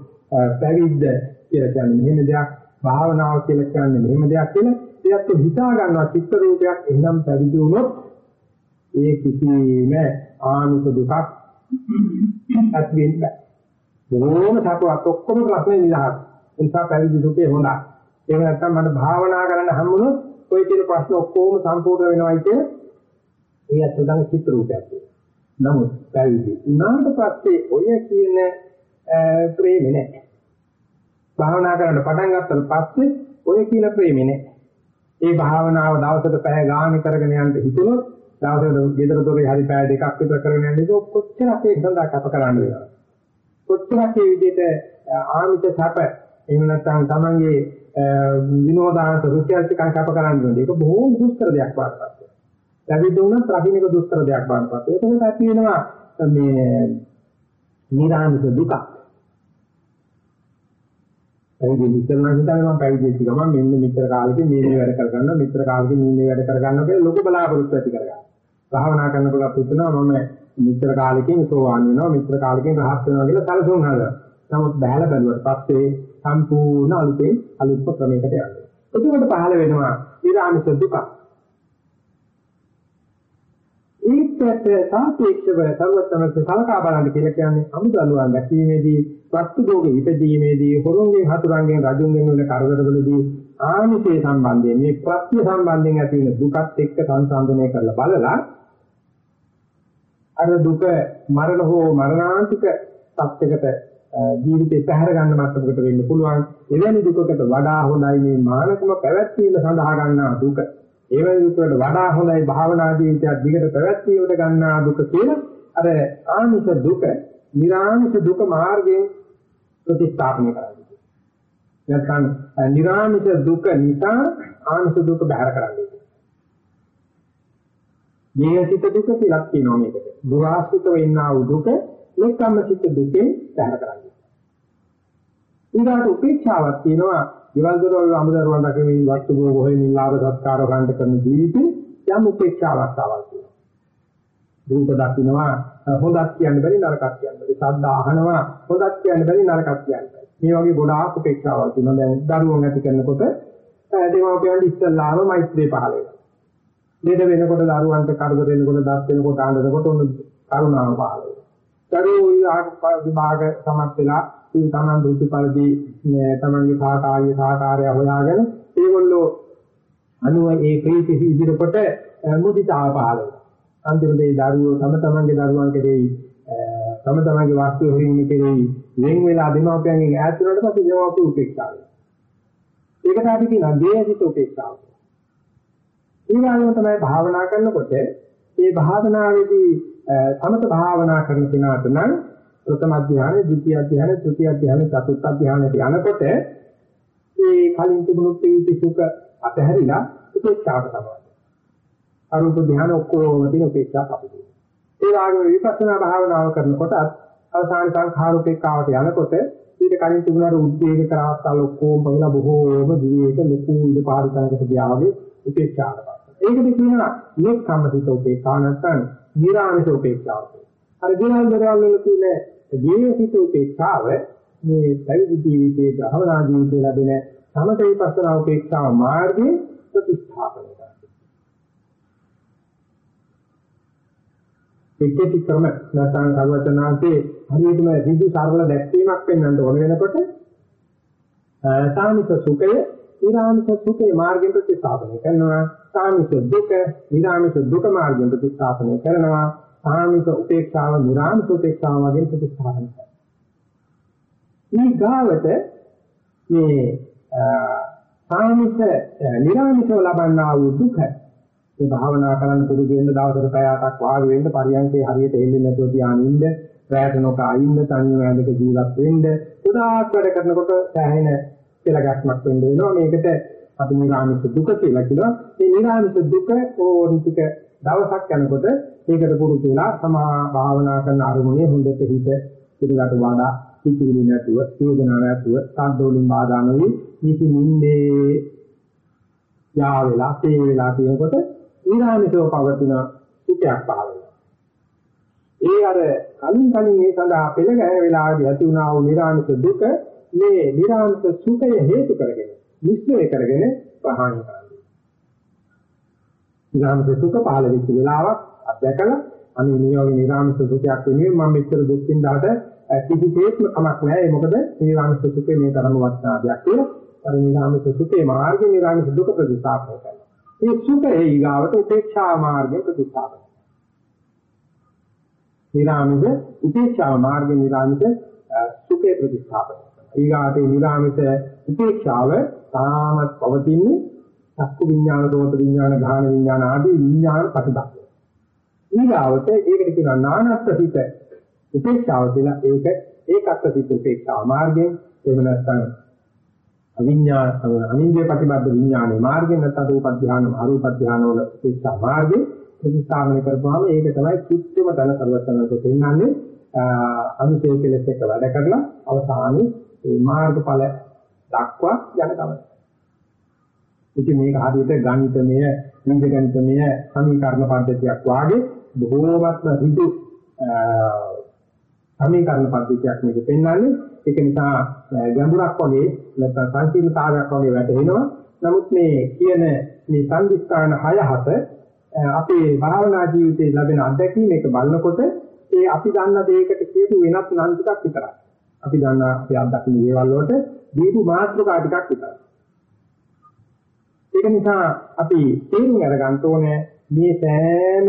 පැවිද්ද කියලා කියන්නේ මෙහෙම දෙයක් භාවනාව කියලා කියන්නේ මෙහෙම දෙයක් කියලා ඒත් හිතා ගන්නවා චිත්ත රූපයක් එහෙනම් පැවිදි වුණොත් ඒ කිසිම ආනුක දුකක් ඇති වෙන්නේ නැහැ. බොහොම සතුටක් ඔක්කොම ප්‍රශ්නේ නිදහස්. ඒ නිසා පැවිදි දුකේ හොඳයි. ඒක නැත්තම් මට භාවනා කරන්න හම්බුනොත් ඔය කියන ප්‍රශ්න ඔක්කොම සම්පූර්ණ වෙනවයි කියන ඒ අත්දැක චිත්‍ර රූපයක්. නමුත් පැවිදි උනාට පස්සේ ඔය කියන ප්‍රේමේ නැහැ. භාවනා කරන්න පටන් ගත්තට පස්සේ ඔය කියන ප්‍රේමේ නැහැ. ඒ භාවනාව දවසට පැය ගාන කරගෙන යන්න හිතුනොත් දවසකට ගෙදර දොරේ හරි පැය දෙකක් විතර කරගෙන යන්නේ කොච්චරක් ඒක සඳහා කැප කරන්න වෙනවද? කොච්චරක් මේ විදිහට ආමිත සැප එහෙම නැත්නම් තමන්ගේ විනෝදාංශ රුචියල්කම් කැප කරන්න ඕනේ. ඒක බොහෝම දුෂ්කර දෙයක් වඩපත්. ලැබෙන්න උනත් රකින්නක දුෂ්කර දෙයක් වඩපත්. ඒකකට ඇති වෙනවා මේ නිරාමිත දුක. පැවිදි ඉස්සරහට හිතන්නේ මම පැවිදි වෙච්ච ගමන් මෙන්න මෙච්චර කාලෙකින් මේ මේ වැඩ කරගන්න මෙච්චර කාලෙකින් මේ මේ වැඩ කරගන්න කියලා ලොකු බලාපොරොත්තු ඇති කරගන්න. භාවනා කරනකොට හිතනවා මම මෙච්චර කාලෙකින් සෝවාන් වෙනවා මෙච්චර කාලෙකින් රහත් වෙනවා කියලා සැලසුම් හදනවා. නමුත් බහැලා බැලුවට පස්සේ සම්පූර්ණ අලුතෙන් අලුත් ක්‍රමයකට යනවා. එතකොට පහළ වෙනවා ඊරාමිස දුක. ඒකට සාපේක්ෂව සර්වඥන්සේ සලකා බලන්න කියලා කියන්නේ අමුදලුවන් දැකීමේදී වස්තු භෝග ඉපදීමේදී හොරුන්ගෙන් හතුරුන්ගෙන් රජුන්ගෙන් වෙන කරදරවලදී ආනිසේ සම්බන්ධයෙන් මේ ප්‍රත්‍ය සම්බන්ධයෙන් ඇති වෙන දුකත් එක්ක සංසන්දනය කරලා බලලා අර දුක මරණ හෝ මරණාන්තික සත්‍යකට ජීවිතේ පැහැර ගන්න මට්ටමකට වෙන්න පුළුවන්. එවැනි දුකකට වඩා හොඳයි මේ මානකම පැවැත්වීම සඳහා ගන්නා දුක. එවැනි දුකට වඩා හොඳයි භාවනා ජීවිතයක් දිගට පැවැත්වීමට ගන්නා දුක කියලා අර ආනිස දුක නිර්ආනිස දුක මාර්ගයෙන් ප්‍රතිස්ථාපනය කරන්නේ. නැත්නම් නිර්ආනිස දුක නිසා ආනිස දුක බැහැර කරන්නේ. මේසිත දුක කියලා කියනවා මේකට. දුරාස්තික වෙන්නා වූ දුක එක්කම සිත් දුකෙන් බැහැර කරන්නේ. ඊගාට උපේක්ෂාවක් තියෙනවා දේවල් දරවල් අමුදරුවන් දකින වස්තු භෝග හොයමින් ලාභ සත්කාර ගන්න කරන ජීවිතේ යම් උපේක්ෂාවක් ආවල් රූප දකින්නවා හොඳක් කියන්න බැරි නරකක් කියන්න බැරි ශබ්ද අහනවා හොඳක් කියන්න බැරි නරකක් කියන්න බැරි. මේ වගේ ගොඩාක් උපේක්ෂාවල් තියෙනවා. දැන් දරුවෝ නැති කරනකොට දේවාපියන් ඉස්සල්ලාම මෛත්‍රී පහළ වෙනවා. නේද වෙනකොට දරුවන්ට කරදර වෙනකොට දත් වෙනකොට ආනනකොට ඔන්න කරුණාව පහළ වෙනවා. දරුවෝ විභාග සමත් වෙලා ඉතින් තමන් දෘෂ්ටිපරිදි තමන්ගේ සහකාරිය සහකාරය හොයාගෙන ඒගොල්ලෝ අනුව ඒ ප්‍රීති ඉදිරියට මුදිතාව පහළ වෙනවා. අන්තිමට ඒ දරුවෝ තම තමන්ගේ දරුවන් කෙරෙහි තම තමන්ගේ වාස්තු හොරින්න කෙරෙහි වෙන් වෙලා දෙමාපියන්ගෙන් ඈත් වුණාට පස්සේ දෙමාපිය උපේක්ෂා වෙනවා. ඒකට අපි කියනවා දේහිත උපේක්ෂාව. ඊළඟට තමයි භාවනා කරනකොට මේ භාවනාවේදී සමත භාවනා කරන කෙනාට නම් ප්‍රථම අධ්‍යානෙ, ද්විතිය අධ්‍යානෙ, තෘතිය අධ්‍යානෙ, චතුර්ථ අධ්‍යානෙට යනකොට මේ කලින් තිබුණු ප්‍රීති සුඛ අතහැරිලා උපේක්ෂාවට තමයි. අරූප ධ්‍යාන ඔක්කොම තියෙන උපේක්ෂාව අපිට. ඒ වගේම විපස්සනා භාවනාව කරනකොට අවසාන සංඛාර උපේක්ෂාවට යනකොට ඊට කලින් තිබුණාට උද්වේග කරවස්තල් ඔක්කොම බලලා බොහෝම දිවියක ලොකු ඉඳ පාරිසරයකට ගියා වගේ උපේක්ෂාවට. ඒකද කියනවා මේ කම්මසිත උපේක්ෂාව නැත්නම් නිරාමිත උපේක්ෂාව. අර දිනවල දරවල් වල තියෙන ජීවිත උපේක්ෂාව මේ පැවිදි ජීවිතයේ භවනා ජීවිතයේ ලැබෙන සමත විපස්සනා උපේක්ෂාව මාර්ගයේ ප්‍රතිස්ථාපනය කරනවා. ඒකේ ක්‍රම නැත්නම් සර්වචනාන්තේ හරියටම ඍජු සරල දැක්වීමක් වෙන්නට ඕන වෙනකොට සාමිත සුඛය ඊරාමිත සුඛේ මාර්ගයෙන් ප්‍රතිස්ථාපනය කරනවා සාමිත දුක ඊරාමිත දුක මාර්ගයෙන් ප්‍රතිස්ථාපනය කරනවා සාමිත උපේක්ෂාව නිරාමිත උපේක්ෂාව වගේ ප්‍රතිස්ථාපන කරනවා. මේ ගාවට මේ සාමිත නිරාමිතව ලබන්නා වූ දුක ඒ භාවනා කරන්න පුරුදු වෙන්න දවසකට පැය අටක් වාඩි වෙන්න පරියන්කේ හරියට එන්නේ නැතුව තියාගෙන ඉන්න රැට නොකා ඉන්න තනියම ඇඳක ජීවත් වෙන්න උදාක් වැඩ කරනකොට සෑහෙන කියලා ගැස්මක් වෙන්න වෙනවා මේකට අපි නිරාමිත දුක කියලා කියනවා මේ නිරාමිත දුක ඕනිතික දවසක් යනකොට ඒකට පුරුදු වෙලා සමා භාවනා කරන අරමුණේ හොඳට හිත පිටකට වඩා පිටිවිලි නැතුව වේදනාවක් නැතුව සාද්දෝලින් බාධා නොවි නිසි නින්නේ යා වෙලා තේ වෙලා තියෙනකොට ඊරාමිතව පවතින සුඛයක් පහළ වෙනවා. ඒ අර කලින් කලින් මේ සඳහා පෙළ ගැහෙන වෙලාවදී ඇති වුණා වූ ඊරාමිත දුක මේ ඊරාමිත සුඛය හේතු කරගෙන නිස්සය කරගෙන ප්‍රහාණය කරනවා. නිරාමිත සුඛ පහළ වෙච්ච වෙලාවක් අත්දැකලා අනේ මේ වගේ නිරාමිත සුඛයක් වෙනුවෙන් මම මෙච්චර දුක් විඳාට කිසිසේත්ම කමක් නැහැ. මොකද? නිරාමිත සුඛේ මේ තරම වටිනා දෙයක් කියලා. අර නිරාමිත සුඛේ මාර්ගේ නිරාමිත දුක ප්‍රතිස්ථාපනය කරනවා. මේ සුඛේ ඊගාවට උපේක්ෂා මාර්ගේ ප්‍රතිස්ථාපනය නිරාමිත උපේක්ෂා මාර්ගේ නිරාමිත සුඛේ ප්‍රතිස්ථාපනය ඊගාට නිරාමිත උපේක්ෂාව තාමත් පවතින්නේ චක්කු විඥාන, දෝත විඥාන, ගාහන විඥාන ආදී විඥාන ප්‍රතිබද්ධ. ඊගාවට ඒකට කියනවා නානත්ත සිත උපේක්ෂාව කියලා. ඒක ඒකත්ත සිත උපේක්ෂාව මාර්ගයෙන්. එහෙම නැත්නම් අවිඥාන අනින්ද්‍රිය ප්‍රතිබද්ධ විඥානයේ මාර්ගයෙන් නැත්නම් රූප ධානය, අරූප ධානය වල උපේක්ෂා මාර්ගයෙන් ප්‍රතිස්ථාපනය කරපුවාම ඒක තමයි කිත්තම ධන සර්වසනක පෙන්වන්නේ. අනුශේඛ කෙලෙස් එක වැඩ කරලා අවසානයේ මේ මාර්ගඵල දක්වා යන ගමන. ඉතින් මේක හරියට ගණිතමය, බීජගණිතමය සමීකරණ පද්ධතියක් වාගේ බොහෝමත්ම ඍජු සමීකරණ පද්ධතියක් මේක පෙන්වන්නේ. ඒක නිසා ගැඹුරක් වගේ නැත්නම් සංකීර්ණතාවයක් වගේ වැටෙනවා. නමුත් මේ කියන මේ සංදිස්ථාන 6 7 අපේ භාවනා ජීවිතයේ ලැබෙන අත්දැකීම් එක බලනකොට ඒ අපි දන්න දෙයකට කියපු වෙනත් නම් ටිකක් විතරයි. අපි දන්න අපේ අත්දැකීම් දේවල් වලට දීපු මාත්‍රකා ටිකක් විතරයි. ඒක නිසා අපි තේරුම් අරගන්න ඕනේ මේ සෑම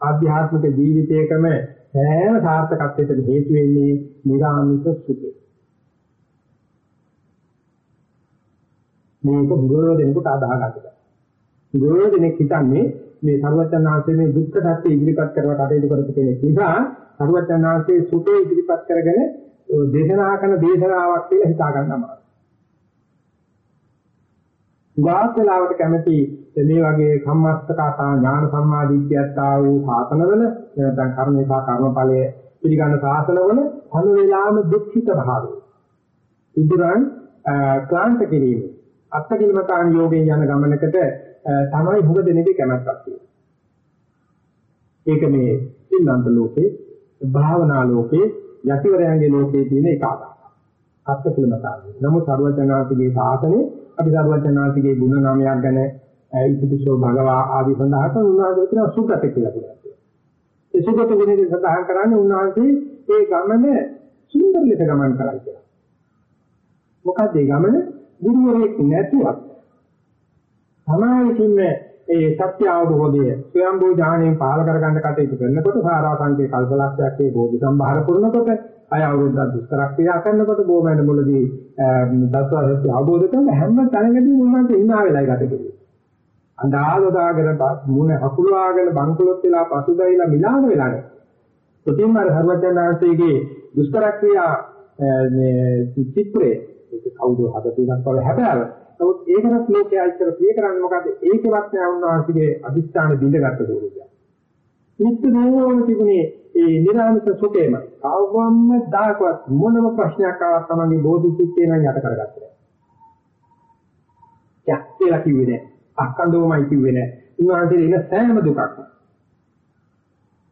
ආධ්‍යාත්මික ජීවිතයකම සෑම සාර්ථකත්වයකට හේතු වෙන්නේ නිරාමිත සුඛය. මේක බුදුරෝ දෙනකොට අදාහ ගන්නවා. බුදුරෝ දෙනෙක් හිතන්නේ මේ සර්වඥාන්සේ මේ දුක්ඛ සත්‍ය ඉදිරිපත් කරව කටයුතු කරපු කෙනෙක් නිසා සර්වඥාන්සේ සුඛේ ඉදිරිපත් කරගෙන දේශනා කරන දේශනාවක් කියලා හිතා ගන්නවා. ගාත් වෙලාවට කැමති මේ වගේ සම්මස්තකතා ඥාන සම්මාදිට්ඨියත් ආ වූ සාසනවල නැත්නම් කර්මේසා කර්මඵලයේ පිළිගන්න සාසනවල හැම වෙලාවෙම දුක්ඛිත භාවය. ඉදරන් ක්ලාන්ත කිරීම අත්කිලමතාන යෝගයෙන් යන ගමනකට තමයි හුඟ දෙනෙක්ගේ කැමැත්තක් තියෙන්නේ. ඒක මේ සිල්ලාන්ත ලෝකේ භාවනා ලෝකේ යටිවරයන්ගේ ලෝකේ තියෙන එක ආකාරයක්. අත්කිලමතාන. නමුත් සර්වඥාන්තිගේ සාසනේ අපි සර්වඥාන්තිගේ ගුණ නාමයක් ගැන ඉතිපිසෝ භගවා ආදී සඳහන් කරන උන්වහන්සේ කියන සුගත කියලා කියනවා. ඒ සුගත ගුණයෙන් සඳහන් කරන්නේ උන්වහන්සේ ඒ ගමන සුන්දර ලෙස ගමන් කරයි කියලා. මොකද ඒ ගමන ගුරුවරයෙක් නැතුවත් සමාවිතින් ඒ සත්‍ය අවබෝධය ස්වයංභූ ඥාණයෙන් පාල කරගන්න කටයුතු කරනකොට සාරාංශයේ කල්පලක්ෂයක් ඒ බෝධි සම්භාර කරනකොට අය අවුරුද්දක් දුෂ්කර ක්‍රියා කරනකොට බොමැඩ මුලදී දස්වාසත්‍ය අවබෝධ කරන හැම තැනකදී මොනවද ඉන්නා වෙලයි ගත කෙරේ. අඳාලදාගෙන මුණ අකුලවාගෙන බංකුලොත් වෙලා පසුබැයිලා මිලාන වෙලා නැහැ. ප්‍රතිම අර හර්වජනාංශයේ දුෂ්කර ක්‍රියා මේ චිත්‍රයේ ඒක කවුද හදපු එකක් වගේ හැබැයි නමුත් ඒකවත් ලෝකයේ අයිතර ප්‍රිය කරන්නේ මොකද ඒකවත් නෑ උන්වහන්සේගේ අදිස්ථාන බිඳගත්තු ස්වරූපය. නිත්‍ය නෝම තිබුණේ ඒ නිරාමිත සුඛේම කවවම්ම දායකවත් මොනම ප්‍රශ්නයක් ආවත් තමයි බෝධිචිත්තේ නම් යට කරගත්තේ. යක් කියලා කිව්වේ නෑ. අක්කන්දෝමයි කිව්වේ නෑ. උන්වහන්සේ ඉන්න සෑම දුකක්ම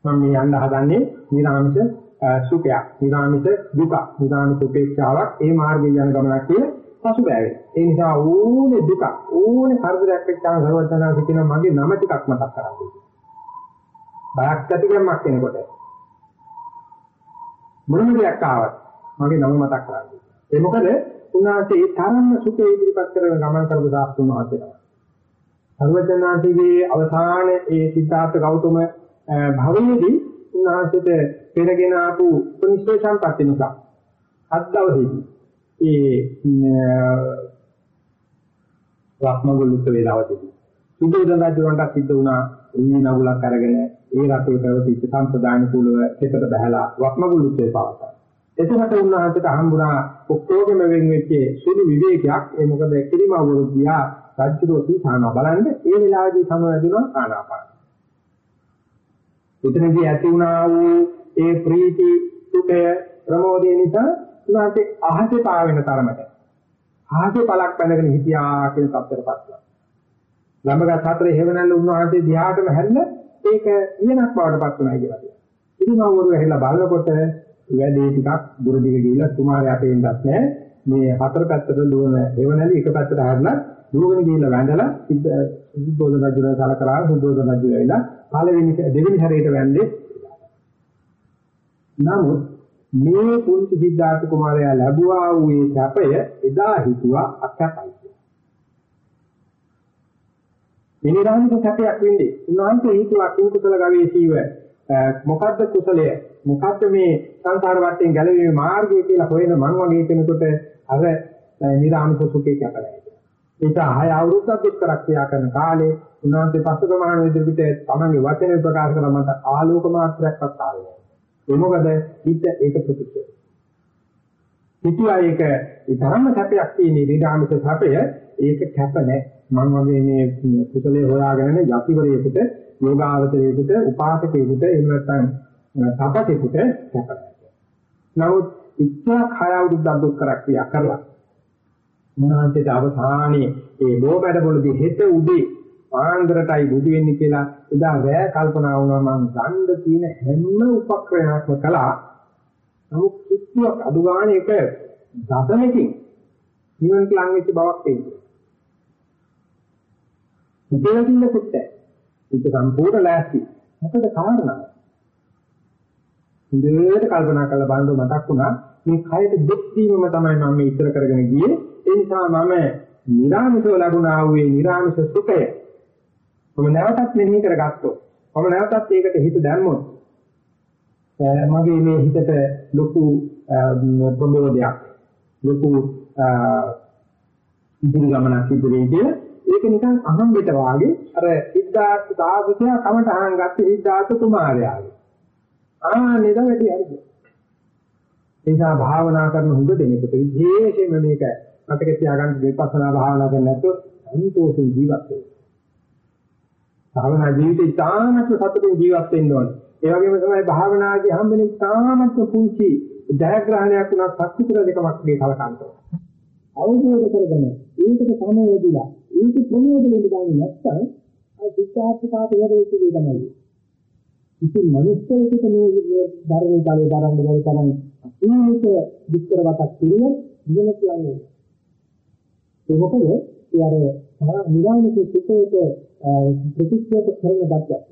මම මේ යන්න හදන්නේ නිරාමිත සුඛයක්, නිරාමිත දුක, නිරාමිත උපේක්ෂාවක් ඒ මාර්ගයේ යන ගමනක් කියලා පසුබෑවේ. ඒ නිසා ඕනේ දුක, ඕනේ කරදරයක් එක්කම සර්වඥාන්සේ කියන මගේ නම ටිකක් මතක් කරගන්න. බයක් ඇතිවෙන්නක් වෙනකොට මොනම දෙයක් ආවත් මගේ නම මතක් කරගන්න. ඒ මොකද උන්වහන්සේ ඒ තරම්ම සුඛේ ඉදිරිපත් කරගෙන ගමන් කරපු දාස්තුන් වහන්සේ තමයි. සර්වඥාන්සේගේ අවසානයේ ඒ සිද්ධාර්ථ ගෞතම භවයේදී උන්වහන්සේට පෙරගෙන ආපු උපනිෂේ සම්පatti නිසා අත් දවසේදී ඒ රත්නගොල්ලුත් වේලාවදී සුදෝදන රජුන්ට සිද්ධ වුණා උන්නේ නගුලක් අරගෙන ඒ රටේ පැවතිච්ච සම්ප්‍රදාන කුලව එකට බහැලා වක්මගුලුත්තේ පවතා. එතකොට උන්වහන්සේට හම්බුණා ඔක්කොගෙම වෙන් වෙච්ච සුළු විවේකයක් ඒ මොකද කිරිමවරු ගියා රජුරෝසි සානා බලන්න ඒ වෙලාවේදී සමවැදුණා ආනාපාන. එතනදී ඇති වුණා වූ ඒ ප්‍රීති සුඛය ප්‍රමෝදය නිසා උන්වහන්සේ අහසේ පාවෙන තරමට අහසේ පලක් බැඳගෙන හිටියා කියන තත්ත්වයටපත් වුණා. ළඹගත් හතරේ හේවණල්ල උන්වහන්සේ දිහාටම හැරිලා ඒක ඉයනක් බවටපත් වුණා කියලා කියනවා. ඉතින් මම වරු ඇහිලා බලනකොට වැඩේ ටිකක් දුර දිග ගිහිල්ලා තුමාරයට එන්නත් නැහැ. මේ හතර පැත්තට දුවන හේවණල්ල එක පැත්තට හැරලා දුවගෙන ගිහිල්ලා වැඳලා සුද්ධෝදන රජුන සලකලා සුද්ධෝදන රජු ඇවිල්ලා පළවෙනි දෙවෙනි හැරේට වැඳේ. නමුත් මේ පුංචි සිද්ධාර්ථ කුමාරයා ලැබුවා වූ ඒ සැපය එදා හිතුවා අකපයි. මිනිරාමික සැපයක් වෙන්නේ. උන්වහන්සේ හිතුවා කිං කුසල ගවේෂීව මොකද්ද කුසලය? මොකද්ද මේ සංසාර වටෙන් ගැලවීමේ මාර්ගය කියලා හොයන මං වගේ කෙනෙකුට අර නිරාමික සුඛේ කැපලයි. ඒක ආය අවුරුද්දක් එක්කර ක්‍රියා කරන කාලේ උන්වහන්සේ පසුගමන විදිහට තමන්ගේ වචනේ ප්‍රකාශ කරන මට ආලෝක මාත්‍රයක්වත් ආවේ ඒ මොකද හිත ඒක ප්‍රතික්ෂේප. හිතුවා ඒක ඒ තරම්ම සැපයක් තියෙන නිරාමික සැපය ඒක කැප නැහැ. මම වගේ මේ කුසලයේ හොයාගෙන යතිවරයෙකුට යෝගාවචරයෙකුට උපාසකයෙකුට එහෙම නැත්නම් තපතෙකුට කැප නැහැ. නමුත් ඉච්ඡා khය අවුරුද්දක් දුක් කරක් ක්‍රියා කරලා මොනාන්තේ අවසානයේ ඒ බෝබඩ පොළදී හෙට උදේ ආන්දරටයි බුදු වෙන්නේ කියලා එදා රෑ කල්පනා වුණා මම ගන්න තියෙන හැම උපක්‍රමයක්ම කළා. නමුත් කිසිවක් අඩු ගන්න එක දසමකින් නිවන් ලං වෙච්ච බවක් එන්නේ. ඉතින් කිල්ල කුට්ට. ඒක සම්පූර්ණ ලෑස්ති. මොකද කාරණා? ඉඳේට කල්පනා කරලා බලනකොට මතක් වුණා මේ කයට දෙක් වීමම තමයි මම මේ ඉතර කරගෙන ගියේ. ඒ නිසා මම නිරාමිෂව ලැබුණා වූ මේ නිරාමිෂ සුඛය මම නැවතත් මෙනෙහි කරගත්තොත් මම නැවතත් ඒකට හිත දැම්මොත් මගේ මේ හිතට ලොකු ප්‍රබෝධයක් ලොකු ඉදිරි ගමනක් සිදු වෙයි කියලා ඒක නිකන් අහම්බෙට වාගේ අර සිද්ධාර්ථ සාධකයා කමට අහන් ගත්ත සිද්ධාර්ථ කුමාරයාගේ ආනේද වැඩි හරිද එනිසා භාවනා කරන හුඟ දෙනෙකුට විශේෂයෙන්ම මේක මතක තියාගන්න විපස්සනා භාවනා කරන්නේ නැත්නම් සන්තෝෂෙන් ජීවත් වෙන්න. භාවනා ජීවිතේ තාමත් සතුටින් ජීවත් වෙන්න ඕනේ. ඒ වගේම තමයි භාවනාදී හම්බෙන තාමත් පුංචි ජයග්‍රහණයක් උනත් ශක්තිතර දෙකක් වගේ කලකන්ත. අවබෝධ කරගෙන ඒකට සමවැදිලා ඒක ප්‍රමෝදයෙන් ගන්නේ නැත්නම් අර විචාරකතාවට වැඩේ තමයි. ඉතින් මනුස්සයෙකුට මේ ධර්මයේ කාලේ දරන්න බැරි තරම් අසීමිත විස්තර වතක් පිළිවෙල ඉගෙන කියන්නේ. ඒ මොකද ඒ අර නිරාමිත සුඛයට ප්‍රතික්ෂේප කරන ගැටයක්.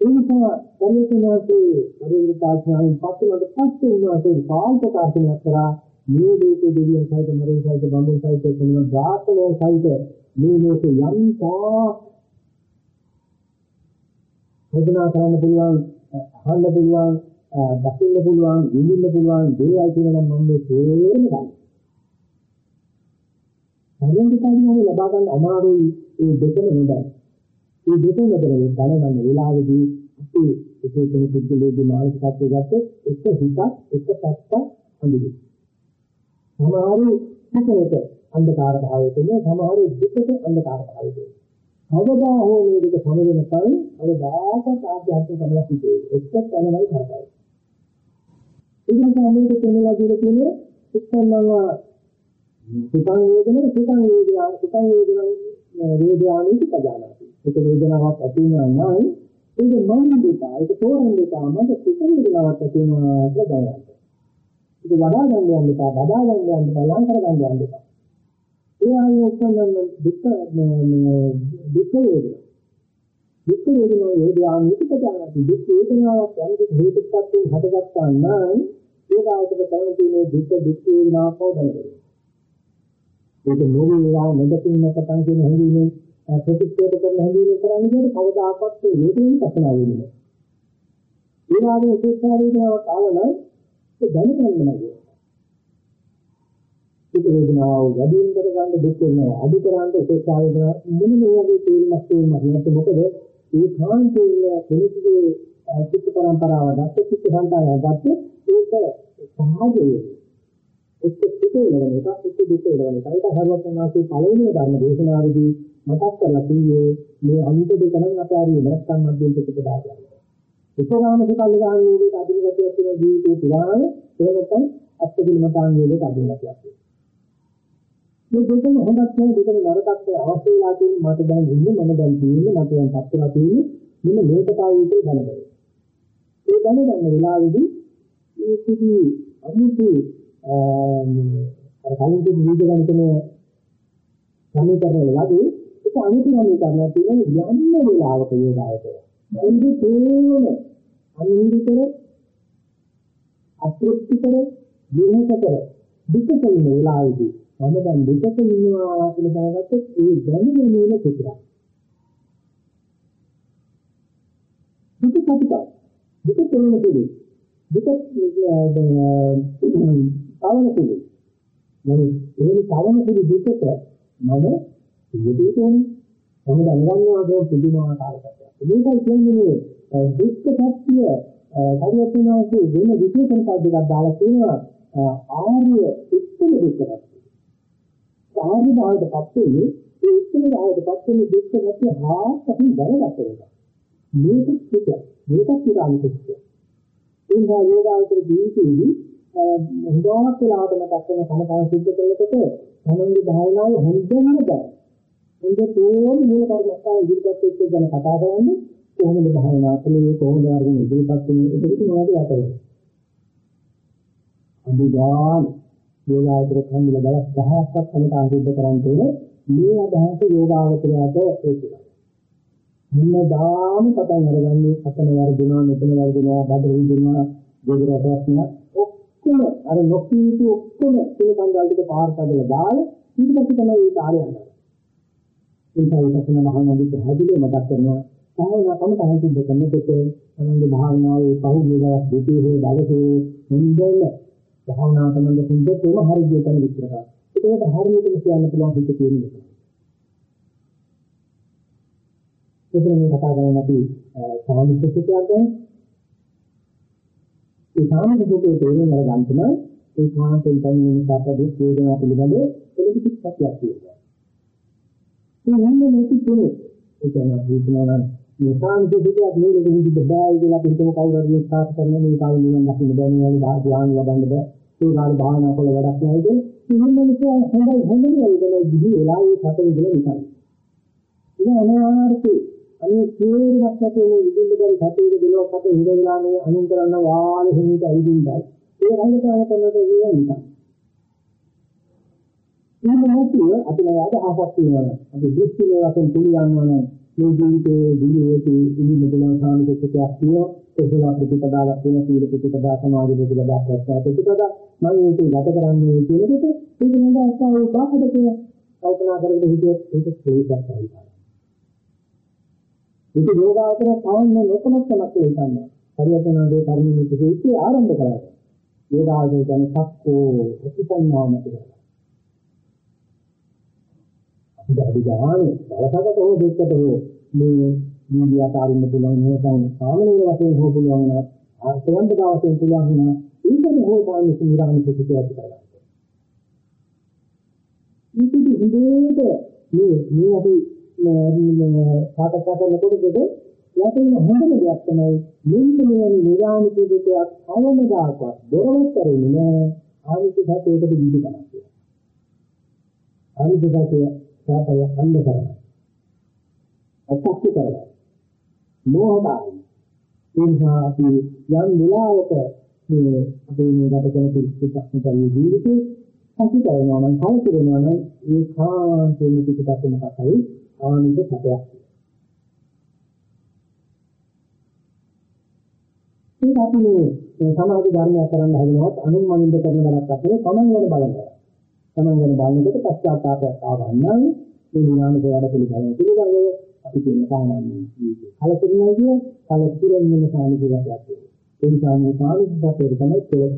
ඒ නිසා පරිවර්තනයේ පරිවර්තනාවෙන් පස්සෙකට පස්සේ උනාසේ කාල් ප්‍රකාශනය කරා මේ ලෝකෙ දෙවියන් සහිත මරණ සහිත බඹුන් සහිත කෙනෙක් ධාතනය සහිත මේ ලෝකෙ යම් තා හොදනා කරන්න පුළුවන් අහන්න පුළුවන් දකින්න පුළුවන් විඳින්න පුළුවන් දේවල් කියලා නම් මම මේ තේරෙන්න ගන්න. සම්බන්ධතාවය ලබා ගන්න අමාරුයි ඒ දෙකම නේද? මේ දෙකම කරේ දැනගන්න වෙලාවේදී අපි ඒකේ කෙනෙක් පිළිබඳව මානසිකත්වයක් ගත්තොත් එක හිතක් එක පැත්තක් හඳුනන. සමහරු හිතේට අන්ධකාර භාවය තියෙනවා සමහරු දුකට අන්ධකාර භාවය තියෙනවා. කවදා හෝ මේ දෙක සමවෙනකන් අවදාසත් ආධ්‍යාත්මික සමයක් තිබේ. එක්ක තමයි කරන්නේ. ඉතින් තමයි කෙනෙකුලා කියලා කියන්නේ ඉස්සල්ලාම සුඛං වේදන සුඛං වේදනා සුඛං වේදනා වේදනානිති පජානාති. ඒක වේදනාවක් ඇති වෙනවා නම් ඒක මම දෙපා ඒක තෝරන්න දෙපා මට සුඛ වේදනාවක් ඇති වෙනවා කියලා දැනගන්න. ඒක වඩා ගන්න යන්න එපා, වඩා ගන්න යන්න එපා, ලං කර ගන්න යන්න එපා. ඒ ආයේ ඔක්කොම දුක් දුක් වේදනා. දුක් වේදනා වේදනානිති පජානාති. දුක් වේදනාවක් යම් හේතුපත්යෙන් හටගත්තා නම් ඒක ආයතන කරන තියෙන දුක් දුක් වේදනාවක් හොදන්නේ. ඒක නෝවේ වේලා නොදකින්න පටන් කියන හැඟීමෙන් ප්‍රතික්ෂේප කරන හැඟීමෙන් කරන්නේ කියන්නේ කවදාකවත් මේ වේදෙන්නේ පසනාව වෙන්නේ නැහැ. ඒ වගේ උපේක්ෂා වේදනාවක් ආවම ඒක දැනගන්න නෑ. ඒක වේදනාව වැඩිම කරගන්න දුක් වෙනවා. අඩු කරන්න උපේක්ෂා වේදනාව මොන මේ වගේ තේරුමක් තියෙනවා. නැත්නම් මොකද ඒ කාන්තේ කෙනෙකුගේ චිත්ත පරම්පරාව දැක්ක චිත්ත සංකාරය දැක්ක ඒක සහජයේ එක්ක පිටේ වෙන එක එක්ක පිටේ වෙන එක ඒක හරවත්නාසේ පළවෙනි ධර්ම දේශනාවේදී මතක් කරලා තියෙන්නේ මේ අන්ත දෙක නම් අතාරිය නැත්නම් මධ්‍යම පිටකදා කියන්නේ. උපරාමක කල්ලාංගයේ අදිනගතියක් තියෙන ජීවිතේ පුරාම එහෙම අත්දින මතාංගයේ අදිනගතියක් තියෙනවා. මේ දෙකම හොඳක් නෑ දෙකම නරකක් නෑ අවශ්‍ය වෙලා තියෙන මට දැන් ඉන්නේ මම දැන් තියෙන්නේ මට දැන් පස්සලා තියෙන්නේ මෙන්න මේකටයි ඒක දැනගන්න. ඒ දැනගන්න වෙලාවේදී මේ කිසි අමුතු අර කලින් කිව්ව වීඩියෝ ගන්නතේ සමීකරණ වලදී ඒක අනිත් සමීකරණ තියෙන යන්න වෙලාවක වේදාවක. මොන්දි තේරෙන අනිහිතර අතෘප්තිකර විනතකර දුකකින් වෙලාවේදී මම දැන් දුකක ඉන්නවා කියලා දැනගත්තොත් ඒ දැනෙන්නේ නෙමෙයි කිසිලා. දුක කපුටයි. දුක තේරෙන්නේ දුක පවන පිළි. නමුත් එහෙම පවන පිළි දෙකට මම ඉදිරියටම මම දැනගන්නවා දෝ පුදුමාකාරකයක්. මේකයි කියන්නේ දුක්ඛ සත්‍ය කරියතුනාගේ වෙන විශේෂණ පදයක් දාලා තියෙනවා ආර්ය උත්තර දුක්ඛ සත්‍ය. ආර්ය භාවයට පස්සේ ඒ උත්තර භාවයට පස්සේ දුක්ඛ සත්‍ය හාත්පසින් දැනගත්ත එක. මේක පිට මේක පිටානිකුත්. ඒ නිසා යෝගාවතර ජීවිතයේදී හුඟක් වෙලාවට මතක් කරන සමතන සිද්ධ කරනකොට තමන්ගේ භාවනාව හොඳම බෑ. හොඳ තෝම මූල කර්මස්ථාන ඉදිරිපත් වෙච්ච ගැන කතා කරන්නේ කොහොමද භාවනා කළේ කොහොමද අරගෙන ඉදිරිපත් වෙන්නේ ඒක කිසි මොනවද යතේ. අඳුගාන යෝගාවතර කන්දල දවස් 10ක්වත් සමතන සිද්ධ කරන් තේ මේ අදහස යෝගාවතරයට ඒකයි. හැමදාම පටන් අරගන්නේ අතන වර්ධනවා මෙතන වර්ධනවා බඩ රිදෙනවා දෙවි රසස්න ඔක්කොම අර නොකීතු ඔක්කොම ඒ කන්දල් ටික පාර්ථ කරලා දාලා ඊට පස්සේ තමයි ඒ කාර්යය යන්නේ. ඒ තමයි තමයි මහානදී හැදිලේ මතක් කරනවා. සාහන කම තමයි සිද්ධ කරනකොට තමන්ගේ භාවනාවේ පහුගිය දවස් දෙකේ හෝ දවසේ හොඳම භාවනා කරන දෙයක් හරියට විස්තර කරනවා. ඒකට හරියටම කියන්න පුළුවන් හිත තියෙනවා. ඒකෙන් මේ කතා කරන්නේ අපි සාමිච්ච සුඛයක් ගැන. ඒ සාමිච්ච සුඛයේ තේරුම ගන්න තමයි ඒ කාන්තෙන් තමයි සත්‍ය දුක් වේදනා පිළිබඳ පිළිපිටික් සත්‍යයක් තියෙනවා. ඒ වන්නේ මේක තුනේ ඒ කියන්නේ අපි කියනවා මේ සාමිච්ච සුඛයක් නෙවෙයි දෙවිද බෑ කියලා අපිට කවුරු හරි ස්ථාප කරන මේ කාලේ නිවන් දකින්න බෑ නේ වගේ ධාර්ම ලබන්න බෑ. ඒ කාලේ භාවනා කළ වැඩක් නැහැ ඒක. ඉතින් මිනිස්සු හොඳයි හොඳයි කියලා ඉතින් වෙලා ඒ සතර විදිහට විතරයි. ඉතින් අනාර්ථේ අනේ කේරවත් නැතේ මේ විදිහට බරි සතේක දෙලොක් අත හිර වෙලා මේ අනුන් කරන්න වාල හිමිට ඇවිදින්නයි ඒ රංගතාව කරනකොට ඒ නිකන් නම් නැතිව අපි ලාද ආසක් තියෙනවා අපි දෘෂ්ටි වේවකෙන් පිළිගන්නවා නම් මේ ජීවිතයේ දිවියේ ඉලි මෙතන සාමික සුඛයක් තියෙනවා ඒකලා ප්‍රතිපදාවක් වෙන සීල ප්‍රතිපදා සමාධි ප්‍රතිපදා ප්‍රත්‍යා ප්‍රතිපදා මම මේක ගත කරන්නේ කියනකොට ඒක නේද අස්සාව පාපද කියලා කල්පනා කරගෙන හිටියොත් ඒක ශ්‍රේෂ්ඨ තමයි ඒක යෝගාවතර තවන්න නොකමත් තමයි හිතන්නේ. පරිවර්තනයේ කර්මයේ කිසිත් ආරම්භ කරලා. යෝගාවතර කියන්නේ සක්කෝ ප්‍රතිසන්නාම කියලා. අපි අධිගානේ දවසකට හෝ දෙකකට හෝ මේ මේ ආකාරින්න පුළුවන් නේසම් සාමනීය වශයෙන් හෝ පුළුවන් නම් ආර්ථවන්ත දවසෙන් පුළුවන් නම් ඒකද හෝ සාමි සීරාමි ප්‍රතික්‍රියා කරලා. මේක හොඳට මේ මේ අපි සාකච්ඡා කරනකොට දෙද යටින් හොඳම දෙයක් තමයි මෙන්න මේ නිරාමිත දෙයක් අවමදාකවත් දොරවත් කරන්නේ නෑ ආනිත් සත්‍යයකට දීපි කරනවා කියන්නේ. ආනිත් සත්‍යය සාපය අන්න කරනවා. අත්‍යක්ෂ කරනවා. මොහොතයි. එනිසා අපි යම් වෙලාවක මේ අපේ මේ ගත කරන පිළිපදින ජීවිතේ අපි කරනවා නම් කල්පිරනවා නම් ඒ කාන්තේම පිටපත් මොකක්ද ආනන්ද සැපයක්. ඒක අපි මේ සමාධි ධර්මයක් කරන්න හදනවත් අනුමනින්ද කරන වැඩක් අපේ තමන් ගැන බලනවා. තමන් ගැන බලනකොට පශ්චාත්තාපයක් ආවනම් මේ ඥාන දේවල් පිළිබඳව පිළිබඳව අපි කියන සාමාන්‍ය ජීවිතය. කලකිරීම කිය කලකිරීම වෙන සාමාන්‍ය ජීවිතයක්. ඒ නිසා මේ සාමාන්‍ය ජීවිතය තමයි කෙලෙස්.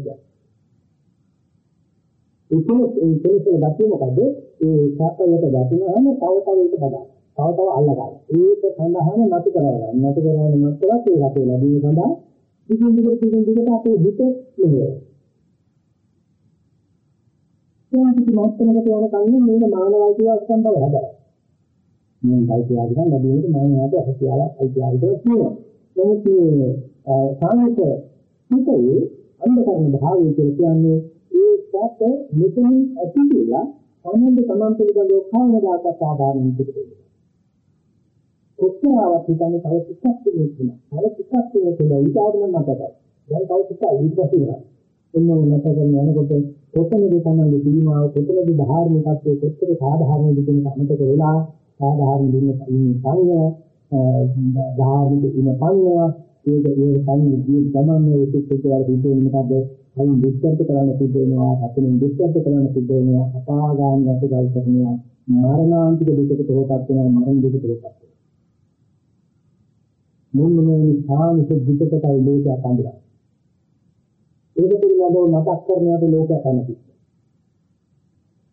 ඒකේ ඒ කෙලෙස් ගැටීම මොකද? ඒ සාපයට ගැටීම හැම තව තව එක බදා. තව තව අල්ලගන්න. ඒක සඳහාම නැති කරවගන්න. නැති කරවන මත්තවත් ඒ රටේ ලැබීම සඳහා කිසිම දෙයකට කිසිම දෙයකට අපේ හිත නෙවෙයි. ඒකත් මත්තනකට යන කන්නේ මේක මානවයිකව අසම්බව හැබැයි. මේ කල්පියාදිකන් ලැබෙන්නේ මානවයාට හැකියාවක් අයිතිවාසිකමක් තියෙනවා. නමුත් මේ සාහිත්‍ය හිතේ අන්ධකරණ භාවය කියන්නේ ඒ සත්‍ය මෙතන ඇති කියලා සම්බන්ධ සම්බන්ධ පිළිබඳව කවදාකවත් සාධාරණ පිළිගන්නේ. කොච්චරවත් හිතන්නේ තව ටිකක් තියෙනවා. තව ටිකක් තියෙනවා ඊට ආවම මතකයි. දැන් තව ටිකක් ඊට පස්සේ ඉවරයි. එන්න මතක කරගෙන යනකොට කොතනද තමයි පිළිමාව කොතනද ධාර්මිකත්වයේ කොච්චර සාධාරණද කියන අමතක වෙලා සාධාරණ දින සංය ධාර්මික දින සංය ඒක ඒ සංය දී ගමන්නේ ඒක පිටවල දින්නේ මොකද අයින් විස්තර කරන්න සිද්ධ වෙනවා අතනින් විස්තර කරන්න සිද්ධ වෙනවා අපාගාමී අසගල් කරනවා මරණාන්තික දෙකට තෝපත් වෙනවා මරණ දෙකට තෝපත් වෙනවා මෙන්න මේ සාමික විකටයි ලෝකයක් අඳුරන්නේ. ඒක පිළිබඳව මතක් කරනකොට ලෝකයක් අනතියි.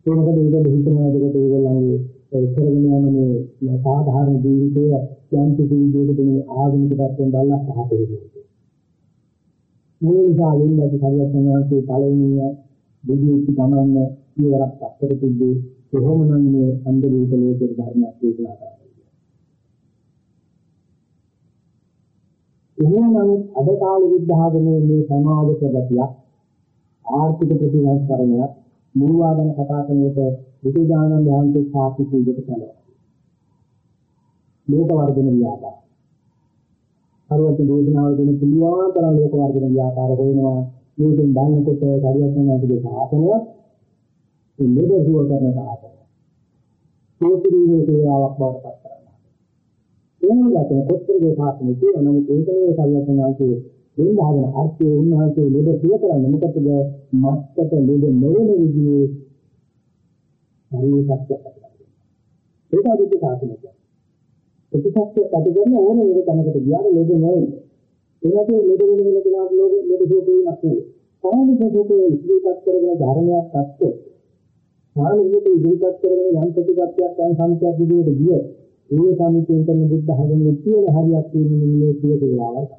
ඒ මොකද ඒක හිතනවා දෙකට ඒගොල්ලන්ගේ ඉස්සරගෙන යන මේ සාධාරණ ජීවිතයේ යම් කිසි විදිහකට මේ ආගමික පැත්තෙන් බලලා පහත වෙනවා. මේ නිසා වෙන්නේ පරිවර්තනයේ පළවෙනි බුදුසි ගමන්න ඉවරක් අත්තර තිබ්බේ කොහොමනම් මේ අන්දලීක ලෝකේ ධර්මයක් දේශනා කරන්නේ. එහෙනම් අද කාලෙ විද්ධාගමේ මේ සමාජ ප්‍රගතියක් ආර්ථික ප්‍රතිසංස්කරණයක් මුල්වාදන කතා කරනකොට විද්‍යානන් යාන්ත්‍රික සාපි සූදට කරනවා. ලෝක වර්ධන ව්‍යාපාර. හරවත් දේශනාව දෙන පුළුවන් තරම් ලෝක වර්ධන ව්‍යාපාර වෙනවා. මේකෙන් බලනකොට පරිවර්තනයකදී සාසනයක් මේ ලෝක කරන සාසනය. ඒකේ සේවාවක් බවට පත් කරනවා. ඒනකට කොච්චරද සාසනෙ කියලා නම් ඒකනේ සල්ලතනාගේ දෙන්නාගෙන අර්ථයේ උන්වහන්සේ ලෙඩ සිය කරන්නේ මොකටද මත්තට ලෙඩ නොවන විදිහේ ශරීරයක් ඒක අදිට සාසනය ප්‍රතිපක්ෂ කටගන්න ඕන එක තැනකට ගියාම ලෙඩ නොවේ ඒකට ලෙඩ වෙන වෙන කෙනාට ලෝක ලෙඩ හොතේ නැත්නම් සාමාන්‍ය සෝකේ ඉදිරිපත් කරගෙන ධර්මයක් අත්ත සාමාන්‍යයෙන් ඉදිරිපත් කරගෙන යම් ප්‍රතිපත්තියක් යම් සම්පයක් විදිහට ගිය ඒ සම්පූර්ණ කරන බුද්ධ ධර්මයේ තියෙන හරියක් තියෙන මේ සියදේලාවක්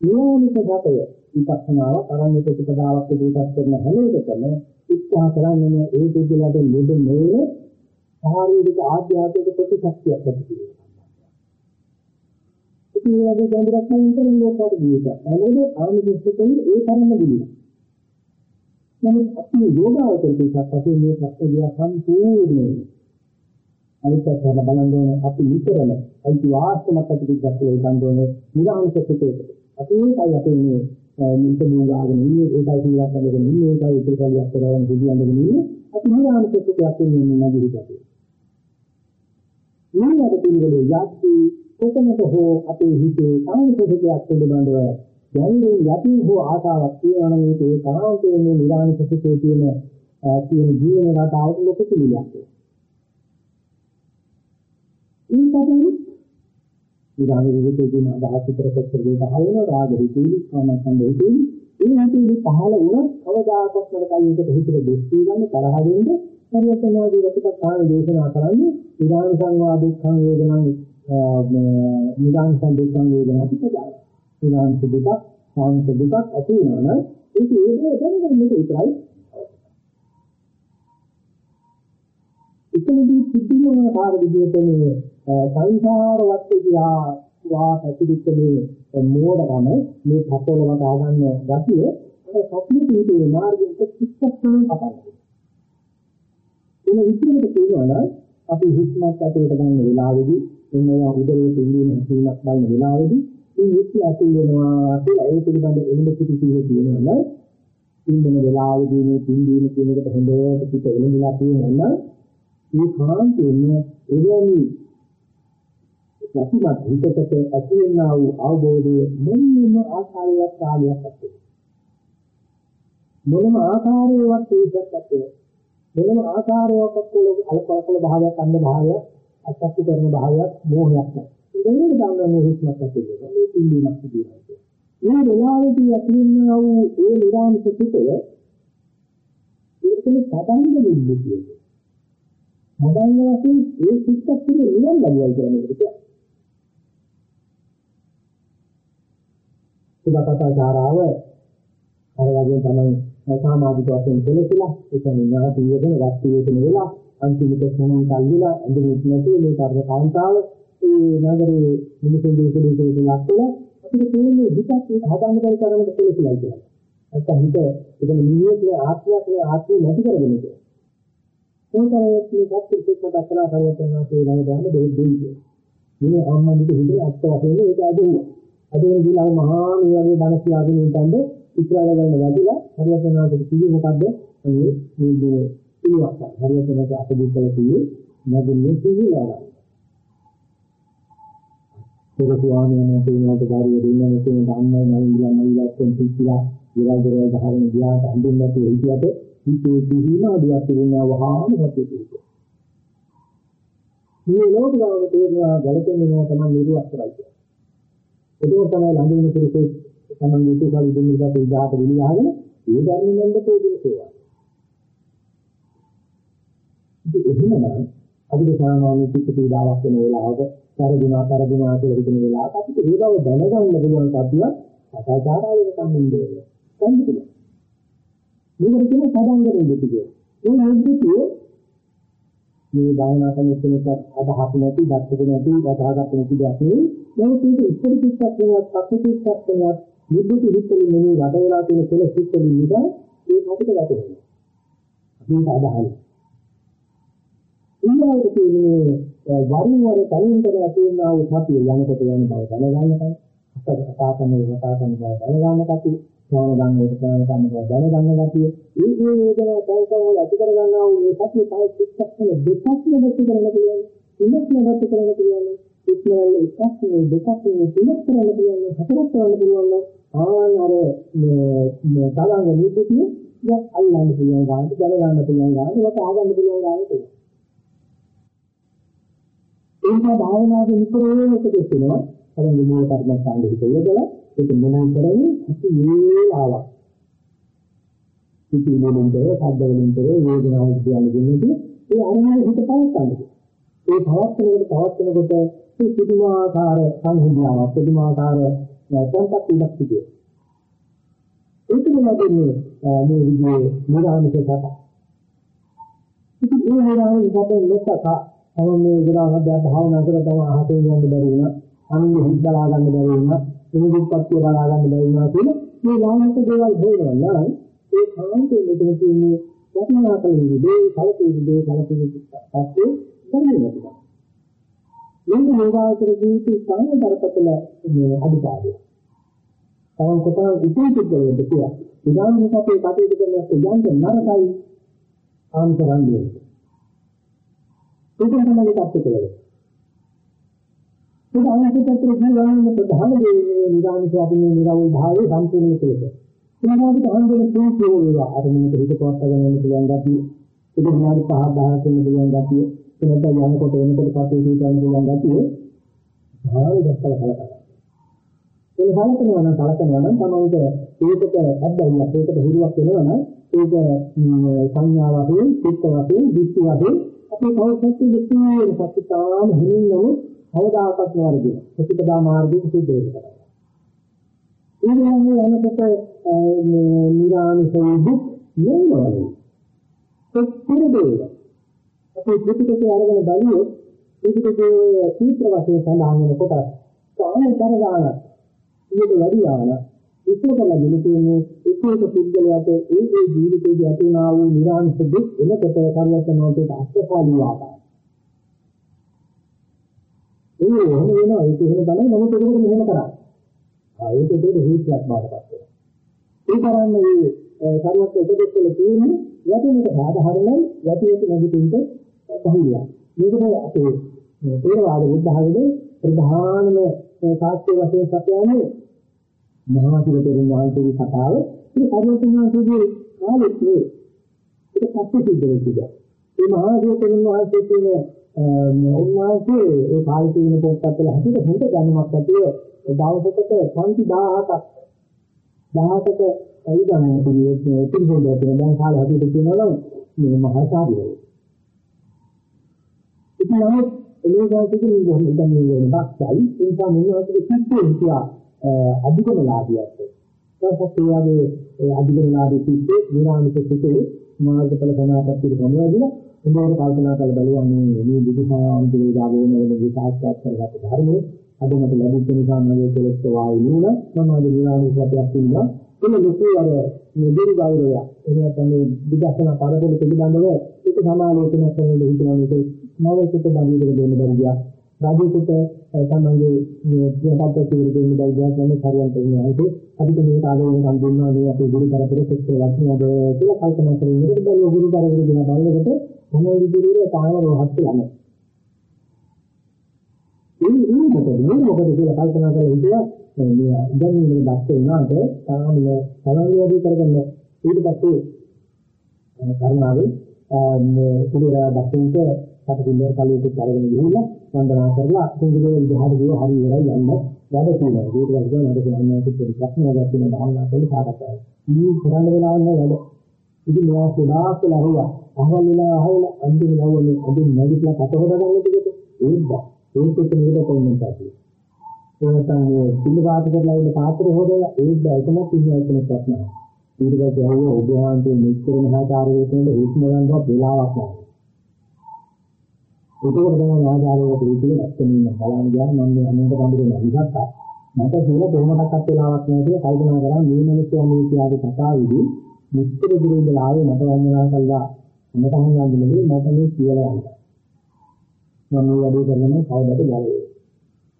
නියමිත සතය විපස්සනාව තරංග ප්‍රතිපදාවක් ඉදිරිපත් කරන හැම එකකම උත්සාහ කරන්නේ ඒ දෙවිලට ලෙඩ නොවේ ශාරීරික ආධ්‍යාත්මික ප්‍රතිශක්තියක් ඇති කිරීම. ඉතින් මේ වගේ ගැඹුරක් නම් ඉතින් ලෝකයට දීලා. ඒකේ ආනිදිස්සකෙන් ඒ තරම්ම දිනවා. නමුත් අපි යෝගාවචර දෙකක් වශයෙන් මේ සත්‍යය සම්පූර්ණයෙන් අනිත්‍යව බලන අපි විතරම අයිති වාස්තවයක් ඇති පිටස්සෙ ගන්න නිරාංශ සිටේකට. අපි ඒකයි අපේ මේ මින්ට මූලාගෙන ඉන්නේ ඒකයි කියලා කරගෙන ඉන්නේ ඒකයි ඉතිරි කලියක් කරගෙන කියන්නේ ඉන්නේ අපි නිරාංශ සිටේකට ඉන්නේ නැගී හිටියේ. ඊළඟ පිළිවෙලේ යක්ති කොතනක හෝ අපේ හිතේ කායික පිළිබඳව දැනෙන යටි හෝ ආසාවක් තියෙනවා නම් ඒක ඒකාන්තයෙන් මේ නිරාමිෂ සුඛයේ තියෙන තියෙන ජීවන රටාවට ලොකු පිළිලයක්. ඒකටම නිරාමිෂ සුඛයේ තියෙන අදහස් විතර කොච්චර දෙයක් අහගෙන රාග හිතේ කාමසන්ද හිතේ ඒ හැටි පහළ වුණත් කවදාකවත් නරකයි එකට හිතේ දෙස් ගන්න තරහ වෙන්නේ පරිවර්තනාදී රතික කාණ දේශනා කරන්නේ නිරාමිෂ සංවාදුක්ඛං වේදනං නිරාමිෂ සංදුක්ඛං වේදනං පිටදාය. සීලාංශ දුක, සාංශ දුක ඇති වෙනවා නම් ඒක ඒකේ දැනගන්න මේක විතරයි. එතනදී සිද්ධිමන කාර්ය විදිහට මේ සංසාර වත්තේ කියලා වා පැතිරිච්ච මේ මෝඩකම මේ පතවල දාගන්න ගැතිය ඒ සත්‍ය පිටේ මාර්ගයට කිච්චක්කම පටන් එන විදිහට කියනවා නම් අපි හිස්මත් ඇතුලට ගන්න වෙලාවේදී එන්නේ උදේ පිළිවෙල හිස්මත් බලන වෙලාවේදී මේ යුක්ති ඇතුල් වෙනවා කියලා ඒ පිළිබඳ එළිම පිටි කියලා කියනවා ඉන්න වෙලාවදී මේ පින්දීන කියන එකට හොඳට පිට එළඹලා තියෙනවා මේ කාන්තේන එවැනි ප්‍රතිමත් හිතකට ඇතිවෙනා වූ අවබෝධය මොනම ආකාරයක් කාලයක් ඇත්තේ මොනම ආකාරයකට ඒකක් ඇත්තේ මොනම ආකාරයකට අලකලකල භාවයක් අන්ධ භාවයක් අත්‍යක්ෂ කරන භාවයක් මෝහයක් නැහැ දෙන්නේ ගන්න හිස්මත් ඇති වෙනවා. මේ පිළිමක් තිබෙනවා. මේ වෙලාවේදී ඇතිවෙනා වූ ඒ නිරාමිත සුඛය ඒකෙන් පටන් ගන්න කියන්නේ. පටන් වශයෙන් ඒ සිත්ත් පිළ නිවන් ලැබුවා කියන එක. සුබකතා ධාරාව අර වගේ තමයි සමාධි වශයෙන් දෙලසිලා ඒ කියන්නේ නාටි වේදන වස්තු වේදන වෙලා අන්තිමට සමන් කල්විලා ඇඳුම් නැති මේ කර්ම කාන්තාව ඒ නගරේ මිනිසුන් දෙකේ දෙකේ ලක් වෙලා අපිට තේරෙන්නේ හිතක් ඒක හදන්න බැරි තරමට කෙලෙසිලා කියලා. නැත්නම් හිත ඒක නිවියේ ආත්මයක් නේ ආත්මය නැති කරගෙන ඉන්නේ. ඒකනේ මේ සත්‍ය සිත් දක්ලා කරවතනවා කියලා දාන්න දෙයි දෙයි. මේ අම්මන්දිට හිතේ අත්ත වශයෙන් ඒක අදුවා. අදේ ගිලා මහා මේ වගේ බණ කියාගෙන ඉඳන්ද ඉස්සරහට ගන්න වැඩිලා හරියටනාට කිව්වේ මොකද්ද? මේ මේ පිළිවක්. හරියටනාට අපදිත්තල කිව්වේ නැගින්නේ කිව්වා. ඒක ස්වාමීන් වහන්සේලාට කාර්ය දෙන්න මෙතන අම්මයි මයිලා මයිලාස්ෙන් පිටිලා ඉරල් දරල් ගහගෙන ගියාට හඳුන් නැති හිටියට හිතේ දිහිනා දියක් තිබුණා වහාම නැති මේ ලෝකදාව තේරෙනවා ගලකෙන්නේ නෑ තමයි නිරුවත් කරයි. ඒක තමයි ළඟ ඉන්න කෙනෙක් තමයි මේක කලින් දෙන්න ඉස්සත් ඉඳාට විලියාගෙන ඒ ධර්ම මණ්ඩපයේ දේශේවා. ඉතින් එහෙමනම් අපිට සාමාන්‍ය පිට පීඩාවක් වෙන වෙලාවක පරදුනා පරදුනා කියලා හිතන වෙලාවට අපිට ඒ බව දැනගන්න පුළුවන් කතිය සදාචාරාවකට සම්බන්ධ වෙනවා. සම්පූර්ණ. මේකට කියන සදාංගරෙ දෙතිය. ඒ අයිතිය මේ භාවනා කරන කෙනෙක් අදහස් නැති, දැක්ක නැති, වදාගත් නැති දෙයක් නෙවෙයි. නමුත් ඒක ඉස්සර පිටක් වෙනවත්, පස්සේ පිටක් වෙනවත්, නිදුක් හිතෙලි නෙවෙයි රට වෙලා තියෙන කෙලෙස් හිතෙලි නිසා ඒක අපිට වැටෙනවා. අපිට අදහයි. ඊළඟට කියන්නේ වරින් වර තනින්තර ඇති වෙනා වූ සතිය යනකොට යන බව දැනගන්නකම් අපට කතා කරන කතා කරන බව දැනගන්නකම් ඥාන ගන්න ඥාන ගන්න බව දැනගන්න ගැතිය ඒ ඒ වේදනා සංකල්ප වල ඇති කර ගන්නා වූ මේ සතිය තව චිත්තක්ෂණ දෙකක්ම දෙක කරන්න පුළුවන් තුනක් නඩත්තු කරන්න පුළුවන් ඉක්මනට එකක් නේ දෙකක් නේ තුනක් කරන්න පුළුවන් හතරක් කරන්න පුළුවන් ආන් අර මේ තරංග නිදිතිය යක් අල්ලන්න පුළුවන් ගානට බල ගන්න පුළුවන් ගානට වට ආගන්න පුළුවන් ගානට ඒක භාවනාවේ නිතරම එකද වෙනවා. අර මොනෝ කර්මස්ථාන දෙක යොදලා ඒක මොනවා කරන්නේ අපි මේ ආවා ඉති මොනොන්දර සද්ද වලින්තර වේදනාවක් කියන්නේ දෙන්නේ ඒ අරමුණ හිත පවත්තන්නේ ඒ පවත්නකොට පවත්නකොට ඒ පුදුමාකාර සංහිඳියාවක් පුදුමාකාර නැත්නම් ඉලක්ක තිබේ. ඒක නෙමෙයි මේ විදිහේ නිරාමික සත. ඉතින් ඒ නිරාමික සත ලොකක අවන්නේ විරාමයක් භාවනා කරලා තම අහතේ යන්න බැරි වුණා. අනුන්ගේ හිත් බලා ගන්න බැරි වුණා. ඉමුදුප්පත්තිය බලා ගන්න බැරි වුණා කියලා මේ ලාමක දේවල් හොයනවා නම් ඒ කාන්තේ මෙතන තියෙන්නේ වටිනා කලින්දී කලකීදී කලකීදී පස්සේ කරන්නේ නැතිව. මේක යෝගාචර ජීවිතය සාමාන්‍ය බරපතල අඩුපාඩුවක්. තවන් කොටන ඉතිරි දෙයක් කියලා. උදාහරණයක් අපේ කටයුතු කරනකොට යන්න නරකයි ආන්තරන්නේ. ඒක තමයි කප්පේ කියලා. ඒක අනිත් පැත්තට ගිහින් ප්‍රධාන දේ නිරාමිෂ අපේ නිරවුල් භාවයේ සම්පූර්ණ කෙලෙස. ඒකට අහන්නේ තෝපෝ වේවා අර මොනට හිත පවත්වාගෙන යන්න පුළුවන් ගැතිය. ඒක විනාඩි 5 10 වෙන පුළුවන් ගැතිය. එනත යනකොට එනකොට කටයුතු කරන්න පුළුවන් ගැතිය. භාවය දැක්කලා කලකනවා. ඒ හලකනවා නම් කලකනවා නම් තමයි ඒකට අද්දයියක් ඒකට හිරුවක් වෙනවා නම් ඒක සංඥා වශයෙන්, චිත්ත වශයෙන්, දිට්ඨි වශයෙන් අපේ කවුරුත් දෙකේ සත්‍යතාවම හිමින්නම අවදාකත් වර්ධින. ප්‍රතිපදා මාර්ගයේ සිද්ධ වෙනවා. ඒ කියන්නේ යනකොට නිරාමිෂ දුක් නෙවෙයි. ඒක අපේ ත්‍රිපිටකය අරගෙන බලුවොත් ත්‍රිපිටකයේ සූත්‍ර වශයෙන් සඳහන් වෙන කොටස් සාමාන්‍ය තරගාන ඊට වැඩි ආන ඉස්සරලා ගෙන තියෙන්නේ එක එක පුද්ගලයාට ඒ ඒ ජීවිතයේ ඇතිවනා වූ නිරාංශ දුක් එනකොට කර්යයන්ට අත්‍යපාලී ආකාරය. ඒ එහෙම වෙනවා ඒක එහෙම බලන්න නමුත් ඒකට මෙහෙම කරා. ආ ඒක දෙක හේතුවක් බාටපත් වෙනවා. ඒ කරන්නේ කර්යයන්ට එකදෙස් වල තියෙන්නේ යටිනේට සාධාරණයි යටිනේට නැගිටින්න පහුලියක්. මේකට අපේ තේරවාද බුද්ධහමයේ ප්‍රධානම සාක්ෂි වශයෙන් සත්‍යන්නේ මහා සිරතෙරුන් වහන්සේගේ කතාව. මේ පරිවර්තනාවේදී කාලෙත් මේ ඒක පස්සේ සිද්ධ වෙච්ච ඒ මහා සිරතෙරුන් වහන්සේ කියන උන්වහන්සේ ඒ කාලේ තියෙන පොත්පත්වල හැටියට හොඳ දැනුමක් ඇතිව දවසකට පන්ති 1000ක් 1000කට අයිදන්නේ පිළිවෙත් පිළිවෙත් දෙන දැන් කාලේ හැටියට කියනවා නම් මේ මහා සාධුවෝ ඉතින් නමුත් එලෝගාතික නිගමන ඉදන් මේ වෙනක්යි ඒ නිසා මොනවද කිව්වේ කියලා අධිගමලාභියක්. ඊපස්සේ ඒ වගේ අධිගමලාභී කිව්වේ නිරාමික කිව්වේ මාර්ගඵල සමාපත්තිය සමවැදින උඹට කල්පනා කරලා බලුවා මේ මේ බුදුසාන්තුගේ දාගෙන වෙන විසාක්ෂාත් කරගත්ත ධර්මයේ. අද මට ලැබුච්ච නිසා මගේ කෙලෙස් වායි නුන මම අද නිරාමික සත්‍යයක් තියෙනවා. එන්න ලොකු අර මේ දෙවි ගෞරවය එහෙම තමයි විදර්ශනා පරපොර පිළිබඳව ඒක සමාලෝචන කරන දෙහිතන මේක නවසිත බඳින්න දෙන්න බැරියා රාජ්‍යකට තමන්ගේ මේ ප්‍රපත්ත කියලා දෙන්න බැරියා තමයි හරියට කියන්නේ ඒක අපිට මේ කාලේ නම් දුන්නා මේ අපේ ගුරු පරපොර කොච්චර වටිනවද කියලා කල්පනා කරගෙන ඉන්න බැරි ගුරු පරපොර දින බලනකොට තමයි විදිහේ තාම රහත් යන්නේ ඒ ඒ මොකද මේ මොකද කියලා කල්පනා කරලා හිටියා මේ දැන් මේ දැක්ක උනාට තාම සමන්වදී කරගන්න. ඊට පස්සේ කරුණාවෙන් මේ කුඩේරා දක්ෂින්ට කටපින්නර කලියුත් අරගෙන ගිහිල්ලා වන්දනා කරලා කුඩේ විහාර ගිය හරි ඉවරයි යන්න. වැඩ තියෙනවා. ඊට පස්සේ මට කියන්නේ කිසි ප්‍රශ්නයක් නැතිව භාවනා කරලා සාකච්ඡා මේ කරන්න වෙලාවක් නෑ වැඩ. ඉතින් මෙයා සුණාක් කියලා හුවා අහවල් වෙලා අහවල අන්තිම ලව්වනේ අඳින් නැගිටලා කට හොදගන්න ටිකට ඒත් ඒකත් නේද කොහොමද තියෙන්නේ එනසම් මේ පිළිවාද කරලා ඉන්න පාත්‍ර හොදලා ඒත් දැකමත් ඉන්නේ එතන ප්‍රශ්න. ඊට පස්සේ ආවෝ ඔබ වහන්සේ මෙච්චර මහාචාර්යයෙක් වෙන්න හේතු නරඹුවක් වෙලාවක් නැහැ. ඒකවල තමයි ආචාර්යයෙක් විදිහට ඇත්තමින් බලන්න ගියාම මම මේ අනුන්ට කඳුරන විසක්ක මට කියලා කොහොමඩක්වත් වෙලාවක් නැහැ කියලා කල්පනා කරා මේ මිනිස්සු මේ කියාගේ කතාවේදී මෙච්චර දුර ඉඳලා ආවේ මට වන්දනා කළා. මට හංගන්නේ මට මේ කියලා යනවා. මම මේ වැඩේ කරන්නේ කවදාද ගලේ.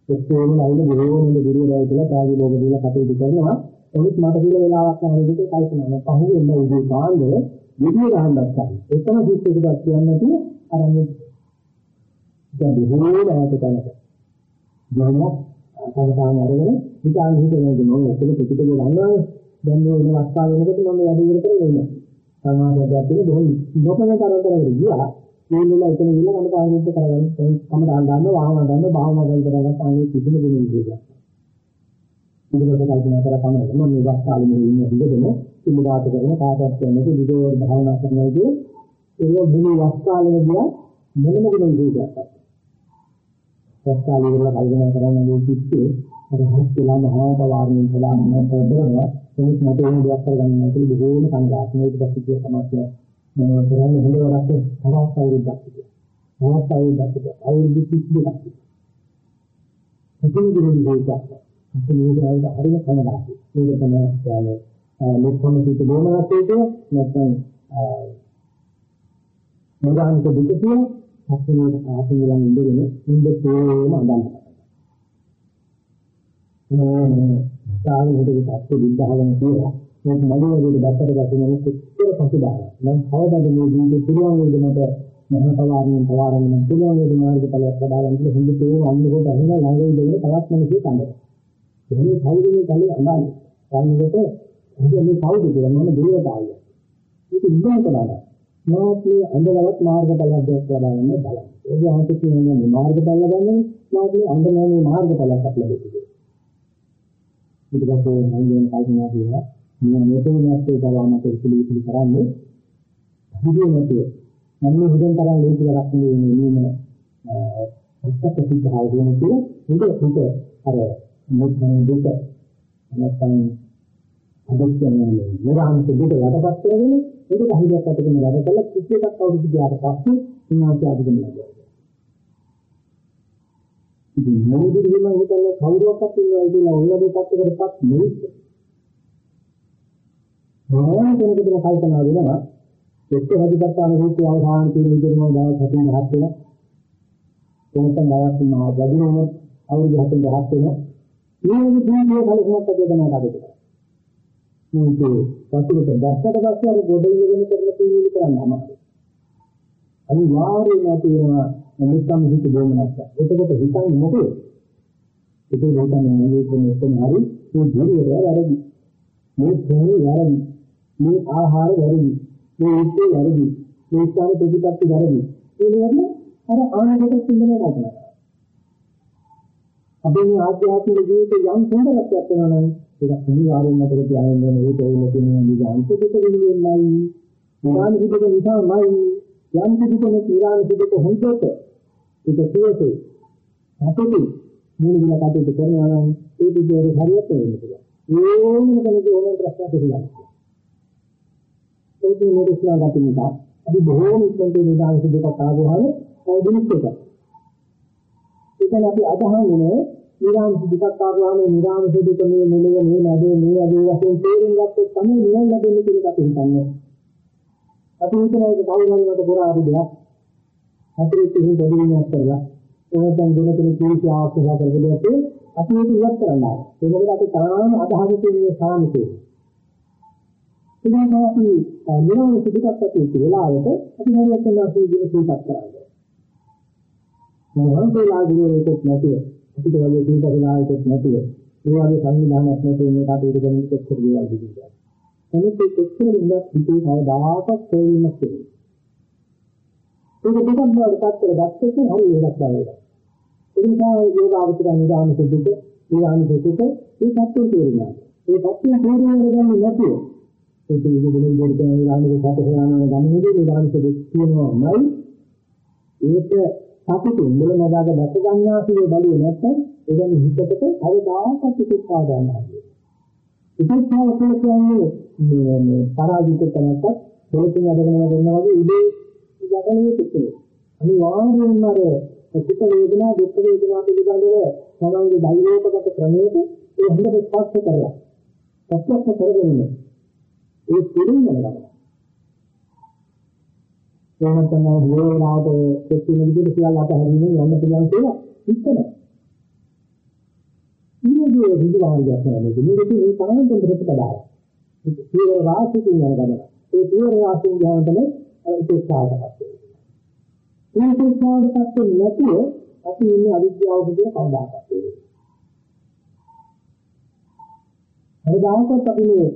එක්කේම නැවිල බොහෝම ගුරුවරයා කියලා තාගේ ලෝක දීලා කටයුතු කරනවා. ඒත් මට කියලා වෙලාවක් නැහැ නේද කල්පනා කරනවා. පහුවෙන්න උදේ කාලේ විදිය ගහන්නත් ගන්න. එතන සිත් එකක් කියන්න නැතුව අර මේ දැන් බොහෝ ඈත තැනක. ජීවනක් සමතාන අරගෙන විචාර හිතන්නේ මම ඔක්කොම පිටිපිට ගන්නවා. දැන් මේ වෙන අවස්ථාව වෙනකොට මම වැඩි ඉවර කරගෙන සමාජයක් තියෙන බොහෝ නොකන තරතරට ගියා. මේ නිල එතන ගිහලා මම කාර්යයක් කරගන්න කම දාන්න ගන්න වාහන ගන්න භාවනා කරන කරගත්ත අනේ කිසිම දෙයක් නෙවෙයි. ඉතින් කල්පනා කරලා තමයි මම මේ වස්තාවේ මේ ඉන්න විදිහටම සිමුදාත කරන කාටවත් කියන්නේ විදෝර භාවනා කරනවාදී ඒ මුළු වස්තාවේ ගියා මොනම කෙනෙක් දෙයක්. වස්තාවේ වල කල්පනා කරන මේ කිච්චේ අර හස්තලා මහා පවාරණය කළා මම කරනවා ඒක මට වෙන දෙයක් කරගන්න නැති බොහෝම සංඝාත මේක පස්සේ සමස්තය මම කරන්නේ හොඳ වැඩක් තවත් අවුරුද්දක් තිබුණා. තවත් අවුරුද්දක් තිබුණා. අවුරුදු 32ක් තිබුණා. ඉතින් ඉතින් මේක අපි මේකට හරිය කනගාටුයි. මේක තමයි කියන්නේ ලොක්කම සිට බොමනත් ඒක නැත්නම් මොදාන්ක දුක කියන අපේ ආපියලන් ඉඳගෙන ඉඳ තේම අඳන්. මේ සාහන හොදේ පස්සේ විද්‍යාවෙන් කියලා මේක මගේ වගේ දැක්කට ගන්න මෙච්චර පසුබාහයි. මම කවදාද මේ ජීවිතේ පුරුවන් වේද මට මහා පවාරණය පවාරණය පුරුවන් වේද මාර්ගඵලයක් ලබා ගන්න කියලා හොඳ තේම අන්නකොට අහන ළඟ ඉඳගෙන තවත් මිනිස්සු කඳ. එහෙනම් කවුද මේ කලේ අඳන්නේ? කන්නකොට ඉතින් මේ කවුද කියලා මම දෙවියට ආවා. ඒක ඉඳන් කරලා. මාත් මේ අඳලවත් මාර්ගඵලයක් දැක්කලා බලන්න බලන්න. ඒ ආන්ත කියන්නේ මාර්ගඵල ලබන්නේ මාත් මේ අඳලන්නේ මාර්ගඵලයක් අපිට දෙන්නේ. ඊට පස්සේ මම කියන කල්පනා කරනවා මම මෙතන නැත්තේ ගාමත ඉතිලි ඉතිලි කරන්නේ. හිතේ නැතුව. මම මේ හිතෙන් තරම් ලේසි කරක් නෙවෙයි මේ අත්තක සිද්ධාව වෙන කියලා හොඳ හිත අර මුත්‍රාන දුක නැත්නම් අදක්යන්නේ නිරාමිත දුක යටපත් කරගෙන ඒක කහියක් අතගෙන වැඩ කළ කිසි එකක් අවුරුදු ගියාට පස්සේ ඉන්නවා අධිකම ලැබෙනවා. ඉතින් මොකද කියනවා හිතන්නේ කවුරුවක්වත් ඉන්නවා කියලා ඔය දෙකකටපත් නෙවෙයි. මොනවා කෙනෙකුට කල්පනා වෙනවා එක්ක හදිපත්තාන රූපය අවසාන කියන විදිහම දවස් හතෙන් හත් වෙනවා. කොහොමද දවස් මා වදිනවම අවුරුදු හතෙන් හත් වෙනවා. මේ විදිහේ කලකමක් අධ්‍යයනය කරලා. මේක පසුකට දැක්කට පස්සේ අර ගොඩ ඉගෙන කරලා තියෙන්නේ කරන්න අමාරුයි. අනිවාර්යයෙන්ම තියෙනවා නිස්සම් හිත දෙන්නක්. එතකොට හිතන්නේ මොකද? ඒක හිතන්නේ මේ කෙනෙක් හරි මේ ධෛර්යය වැරදි. මේ තෝරේ වැරදි. මේ ආහාර වැරදි. මේ ඉස්සේ වැරදි. මේ ස්ථාන ප්‍රතිපත්ති වැරදි. ඒ කියන්නේ අර ආනකට සිඳන කරනවා. අපේ මේ ආධ්‍යාත්මික ජීවිතේ යම් සුන්දරත්වයක් වෙනවා නම් ඒක අනිවාර්යයෙන්ම මතක තියාගන්න ඕනේ ඒක ඕන කියන දේ අන්තිමට දෙන්නේ නිරාන පිටක නිසාමයි යම් පිටකේ නිරාන පිටක හොඳට ඒක සියසේ අපිට මූලික කටයුතු කරනවා නම් ඒ පිටේ හරියට වෙන්නේ ඕනම කෙනෙකුගේ ඕනම ප්‍රශ්නයක් තියෙනවා ඒක මොකක්ද කියලා අපි බොහෝම ඉක්මනට නිරාන පිටක ආවොහම ඒ දිනිත් එකක්. ඒකයි අපි අදහන්නේ නිරාම දුකක් ආවම නිරාම දුක මේ මෙලෙව මේ නැදේ මේ අදේ වශයෙන් තේරුම් ගත්තොත් තමයි නිවන් ලැබෙන්නේ කියලා අපි හිතන්නේ. අපි හිතන එක කවුරුහරිකට පුරා අපි දෙයක්. හතරේ තියෙන දෙවියන්ක් කරලා එහෙනම් දුන කෙනෙක් කීටි ආවස්ථා කරගෙන අපි අපි ඒක ඉවත් කරනවා. ඒ මොකද අපි තාම අදහස තියෙන්නේ සාමිතේ. ඉතින් අපි නිරාම දුකක් ඇති වෙලාවට අපි හරියට නැති දින සූපත් කරන්නේ. මොහොතේලා දිනෙකට නැතිව අපිට වගේ දීපකලායකට නැතිව ඒ වගේ සංවිධානයක් නැතිව මේ කටයුතු කරන කොච්චර දේවල් දිවිලා. එනිත් ඒ කොච්චර ඉන්නත් හිතේ කවදාකවත් තේරෙන්නේ නැහැ. ඒක දෙකක් බවට පත් කරගත්තොත් හරි වෙනස් බලයක්. ඒ නිසා යෝග අවශ්‍ය නිදාන සුදුක, නිදාන සුදුක ඒ සත්‍යය තේරෙනවා. ඒ සත්‍යය තේරුම් ගන්න නැතිව ඒක ඉගෙන ගන්න දෙන්න නිදාන සුදුක හොයන ගමනේදී නිදාන සුදුක කියනවාමයි ඒක සතුටින් මුලමදාග දැක ගන්නවා කියන බැලුවේ නැත්නම් එදන් හිතකට අවදාහක් පිටුපා ගන්නවා. ඉතින්තාව කියන්නේ මේ පරාජිත තැනකට දෙලකින් අදගෙන යනවා වගේ ඉදී යකනේ පිටුනේ. අනිවාර්යයෙන්ම අර චිත්ත වේදනා දුක් වේදනා පිළිබඳව තමන්ගේ ධෛර්යෝපගත ක්‍රමයක ඒ හොඳට ස්පර්ශ කරලා ප්‍රත්‍යක්ෂ කරගෙන ඒ පිළිගන්න ගන්නවා. එහෙම තමයි වේලාවට කෙටිම විදිහට කියලා අතහැරීමෙන් යන්න පුළුවන් කියලා හිතනවා. ඊළඟේ විදිහාරියක් නැහැ. මේකේ මේ කාමෙන් ප්‍රතිපදාව. ඒක පීවර රාශියකින් යන ගමන. ඒ පීවර රාශියෙන් යන තමයි උපේක්ෂාවටපත් වෙන්නේ. මේ උපේක්ෂාවටපත් වෙන්නේ නැතුව අපි ඉන්නේ අවිද්‍යාව කියන කවදාකවත් වෙන්නේ. හරිදාකත් අපි මේ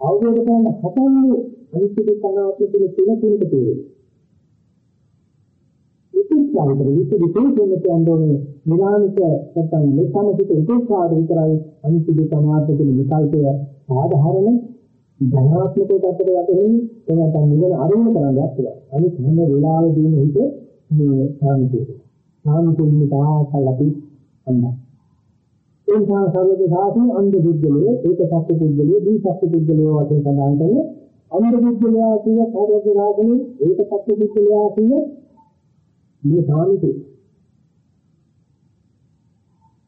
අවබෝධ කරගන්න හතන්නේ අනිත්‍ය දුක්ඛ අනාත්ම කියන තුන තුනට තේරෙන්නේ. උපේක්ෂාවට විවිධ විශේෂයෙන් කියන්නේ නිරාමික නැත්නම් මෙතනසිත උපේක්ෂාවට විතරයි අනිත්‍ය දුක්ඛ අනාත්ම කියන විකල්පය සාධාරණ ධනාත්මක පැත්තට යටෙන්නේ එනකම් නිවන අරමුණ කරන්නත් පුළුවන්. අනිත් හැම වෙලාවෙදීම හිත මේ සාමිතේ. සාමිතේ තාකල් අපි අන්න. ඒ නිසා සර්වද සාසන අන්ධ බුද්ධලේ ඒක සත්‍ය බුද්ධලේ දී සත්‍ය බුද්ධලේ වශයෙන් සඳහන් කරන්නේ අන්ධ බුද්ධලයා කියන සර්වද සාසනේ ඒක සත්‍ය බුද්ධලයා කියන මේ සාමිතේ.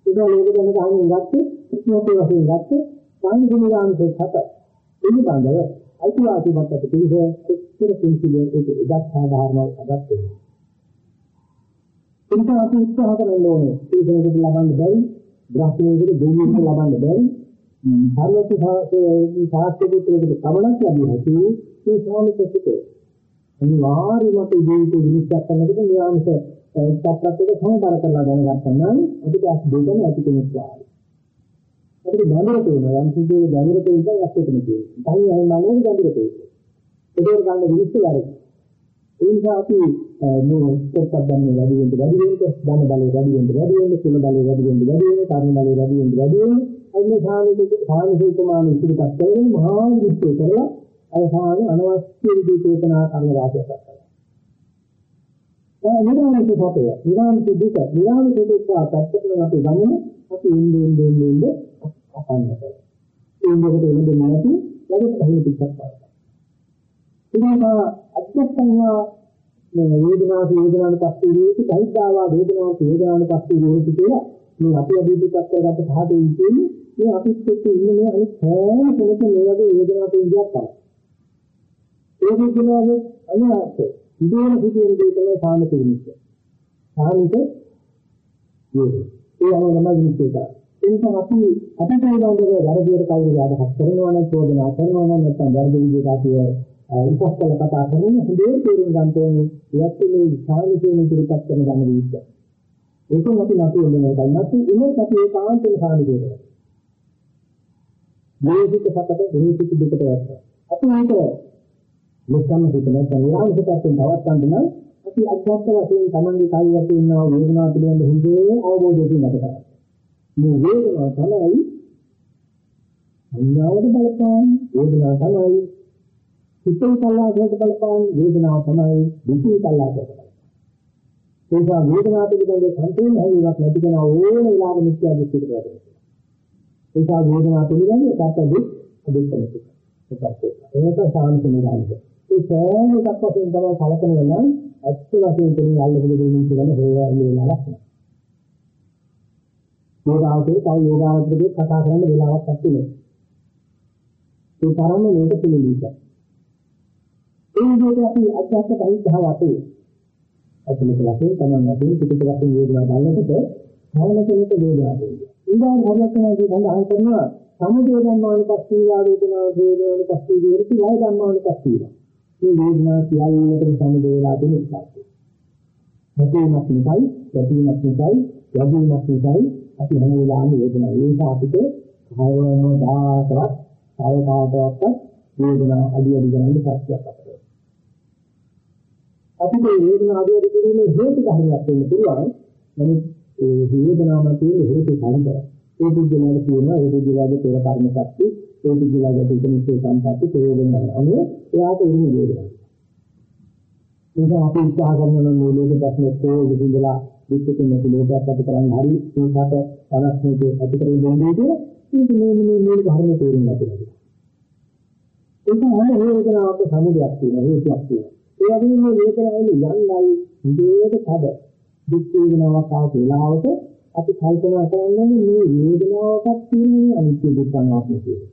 ඒක ලෝක දැන ගන්න ගත්තේ ඉක්මනට වශයෙන් ගත්තේ සංගුණාංශේ සත පිළිබඳව අයිතිවාසිකමත් ඇති පිළිස එක්තර පිළිසිලිය ඒක ඉදක් සාධාරණව අදත් වෙනවා. එනිසා අපි උත්සාහ කරන්න ඕනේ පිළිසෙකට ලබන්න බැරි, බ්‍රහ්මණයකට දෙවියන්ට ලබන්න බැරි, හරියට සාහිත්‍ය සාහිත්‍යයකට කමනක් ලැබිය හැකි මේ සාමිකසිතේ. අනිවාර්යයෙන්ම අපේ ජීවිතේ විනිශ්චය කරනකොට නියාමක සත්‍යත්වයක සමබර කරලා දැනගත්තා නම් අපිට අස් දෙකම ඇති කෙනෙක් වාගේ. අපිට බඳුර තියෙනවා යම් කිසි බඳුර තියෙනවා යක්කෙතන තියෙනවා. තනිය අය මනෝද බඳුර තියෙනවා. ඒක ගන්න විනිශ්චය වැඩි. ඒ නිසා අපි මේ පොත්පත්යන් වැඩි වෙන්න වැඩි වෙන්න ධන බලය වැඩි වෙන්න වැඩි වෙන්න කුල බලය වැඩි වෙන්න වැඩි වෙන්න කර්ම බලය වැඩි වෙන්න වැඩි වෙන්න අන්නේ සාමික සාමිකමාන ඉදිරිපත් කරගෙන මහා විනිශ්චය කරලා අවසාන අනවශ්‍ය විදිහේ චේතනා කරන වාසියක් කරනවා. ඒ නිරාමිත සතය නිරාමිත දුක නිරාමිත දුක පැත්තකට අපි ගමු අපි ඉන්නේ ඉන්නේ ඉන්නේ අපන්නට. ඒ මොකද එන්නේ නැති වැඩ පහින් පිටක් පාඩම්. ඉතින් අත්‍යත්තංවා මේ වේදනාව වේදනාවට පස්සේ වේති සහිතාවා වේදනාව වේදනාවට පස්සේ වේති කියලා මේ අපි අභිපිතක් කරගත්ත පහදේ ඉන්නේ මේ අපිත් එක්ක ඉන්නේ මේ අනිත් හැම කෙනෙක්ම මේ වගේ වේදනාවට ඉඳියක් තමයි. ඒ වේදනාවේ අනාත්ම ඉදේන සිදුවෙන දේ තමයි සාමිත විනිශ්චය. සාමිත වේදනාව. ඒ අනුව තමයි විනිශ්චය කරන්නේ. ඒ නිසා අපි අපිට උදාහරණයක් වැරදියට කවුරු යඩහස් කරනවා නම් චෝදනා කරනවා නම් නැත්නම් වැරදි විදිහට අපි උපස්තල කතා කරන හොඳේ තේරුම් ගන්න ඕනේ යැත්තේ සාමිතයෙන් ඉදිරිපත් කරන ගමන විදිහ. ඒකම අපි නැති වෙනවා නැත්නම් ඉන්නේ අපි ඒකාන්තයෙන් සාමිතය කරනවා. මේක සතට මේක දෙකට වැටෙනවා. අපි හිතේ මුස්සන්න හිතන සංයාමික පැත්තෙන් පවත් ගන්න නම් අපි අධ්‍යාත්ම වශයෙන් තමන්ගේ කාය වශයෙන් ඉන්නවා වේදනාව පිළිබඳ හොඳේ අවබෝධයක් නැතකයි. මේ වේදනාව තමයි සංඥාවට බලපාන වේදනාව තමයි සිතේ කල්ලාදයට බලපාන වේදනාව තමයි දුකේ කල්ලාදයට බලපාන. ඒසා වේදනාව පිළිබඳ සම්පූර්ණ හැඟීමක් නැති කෙන ඕන වෙලාවෙ මිත්‍යා දෘෂ්ටියට වැටෙනවා. ඒසා වේදනාව පිළිබඳ සත්‍ය දුක් දුක්ඛ ඒක සාන්ති නිරාමය ඒ සෑම එකක් වශයෙන් තමයි කලකන වෙනවා ඇත්ත වශයෙන් තේරුම් අල්ලගෙන දෙන්නේ කියන හේවා වෙලාවක් නෑ යෝගාවචරේ තව යෝගාවචරේ කතා කරන්න වෙලාවක් නැති ඒ තරම්ම මේක පිළිලික. ඒ විදිහට අපි අධ්‍යාත්ම පරිද්ධාව අපේ අතලක වශයෙන් තමන් වශයෙන් පිටික වශයෙන් වේදනා බලනකොට භාවන කෙනෙක් වේදනා දෙනවා. ඊළඟ භවකනාදී සඳහන් කරනවා සමුදේ ධම්මානුපස්සීවා වේදනා වේදනානුපස්සී විරති වය ධම්මානුපස්සීවා. මේ වේදනා සියල්ලටම සමුදේලා දෙන එකක්. හැදීමක් නිසායි, යැපීමක් නිසායි, යැදීමක් නිසායි අපි හැම වෙලාවෙම වේදනාව. ඒ නිසා අපිට කවදාකවත් කායකාටවත් වේදනාව අඩු අඩු ගන්න සත්‍යයක් අපිට. අපිට වේදනාව අඩු අඩු කිරීමේ හේතු ධර්මයක් වෙන්න පුළුවන්. නමුත් ඒ වේදනාව තියෙන හේතු කාරණා. ඒ පුද්ගලයාට කියනවා ඒ පුද්ගලයාගේ පෙර කර්ම ශක්තිය, ඒ පුද්ගලයාගේ තිබෙනසේ සම්පatti ප්‍රයෝජනය. අනේ එයාට උරුම වේදනාව. ඒක අපි උත්සාහ කරන මොලේක ප්‍රශ්න තෝ විඳලා විශ්වකෙ නැති ලෝකයක් ඇති කරන්න හරි ඒකට පනස්මේකේ ඇති කරගෙන යන්නේ කියලා මේක මේ මේ මේ ධර්ම තේරුම් ගන්න. ඒක හැම වේදනාවක සමුදයක් තියෙනවා හේතුවක් තියෙනවා. ඒ වගේම මේ වේදනාවේ යන්නයි විදේට කඩ දුක් වේදනාවක් ආව වෙලාවට අපි කල්පනා කරන්නේ මේ වේදනාවකත් තියෙන අනිත්‍ය දුක්ඛ අනාත්ම කියලා.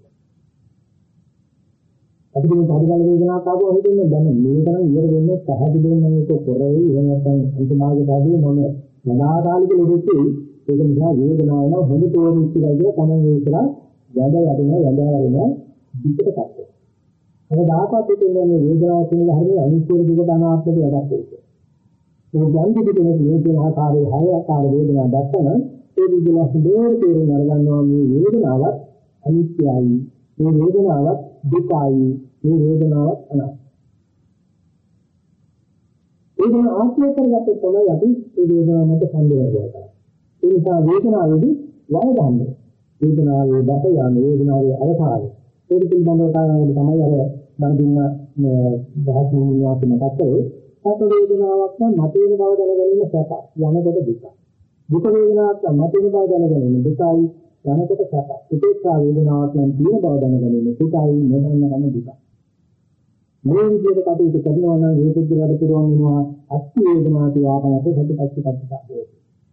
අපිට මේ පරිගල වේදනාවක් ආවම හිතෙන්නේ දැන් මේ තරම් ඉවර වෙන්නේ පැහැදිලිවම මේක කරේ එහෙම නැත්නම් අන්තිමාගේ පැහැදිලි නොනේ සදාකාලික ලෙඩෙකේ ඒක නිසා වේදනාව වෙනවා හොඳ තෝරන්නේ කියලා කියලා තමයි මේකලා යඩ යඩනවා යඩ යඩනවා පිටට පස්සේ. ඒක දාපත් දෙන්නේ මේ වේදනාව කියන ධර්මයේ අනිත්‍ය දුක අනාත්මක වැඩක් ඒක. මේ යම් කිසි කෙනෙක් මේ කියන ආකාරයේ හය ආකාර වේදනා දැක්කම ඒ විදිහට හොඳට තේරුම් අරගන්නවා මේ වේදනාවත් අනිත්‍යයි. මේ වේදනාවත් දුකයි. මේ වේදනාවත් අනාත්මයි. ඒක ආත්මය කරගත්තොත් තමයි අපි මේ වේදනාවට සම්බන්ධ වෙන්නේ. ඒ නිසා වේදනාවේදී වය ගන්න. වේදනාවේ දැක යන වේදනාවේ අවසානය. ඒක පිළිබඳව කාරණා තමයි අර මම දුන්න දහස් මොනියාක මතක් කරේ. සැප වේදනාවක් නම් මතේන බව දැනගැනීම සැප. යනකොට දුක. දුක වේදනාවක් නම් මතේන බව දැනගැනීම දුකයි. යනකොට සැප. උපේක්ෂා වේදනාවක් නම් තියෙන බව දැනගැනීම දුකයි. නොදන්නකම දුකයි. මේ විදිහට කටයුතු කරනවා නම් මේ පුද්ගලයාට පුළුවන් වෙනවා අත්ති වේදනාවට යාපනත සතිපත්තිපත්තිපත්තිය.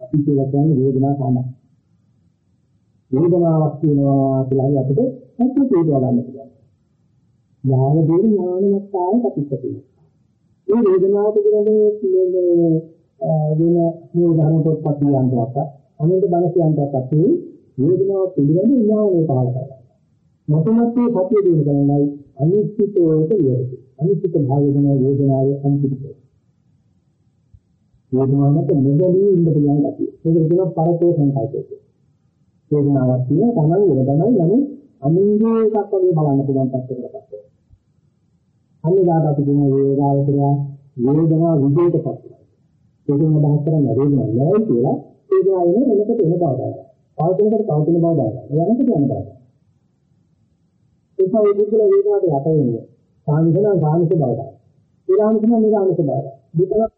අපි කියලා කියන්නේ වේදනා සාමය. වේදනාවක් තියෙනවා කියලා අපිට සත්‍ය තේරුවා ගන්න පුළුවන්. ඥාන දෙවි ඥානමත්තාය කපිටතියි. මේ වේදනාව පිළිබඳව මේ වෙන මේ ධර්ම පොත්පත් කියනකොට අනිත් බණ කියනකොට අපි වේදනාව පිළිබඳව ඥානය පහළ කරගන්නවා. මතමත්තේ සත්‍ය දෙන්න කරනයි අනිශ්චිතවට විරති. අනිශ්චිත භාවයෙන් වේදනාවේ අන්තිමයි. වේදනාවට මෙදලී ඉන්න පුළුවන් ගැතිය. ඒක කියන පරතෝ සංකල්පය. වේදනාවක් තියෙන තමයි වේදනයි යන්නේ අනිංගේ එකක් වගේ බලන්න පුළුවන් පැත්තකටපත් වෙනවා. අනිදාට අපි කියන වේදාව කියලා වේදනා විදේකපත් වෙනවා. ඒකෙන් අදහස් කරන්නේ වේදනාවක් නෑ කියලා වේදනාව එන එනකොට එන බව දානවා. පවතිනකොට පවතින බව දානවා. යනකොට යන බව දානවා. ඒක ඒ බුද්ධල වේදනාවට යට වෙන්නේ. සාමිකන සාමික බව දානවා. ඊළාමිකන නිරාමික බව දානවා.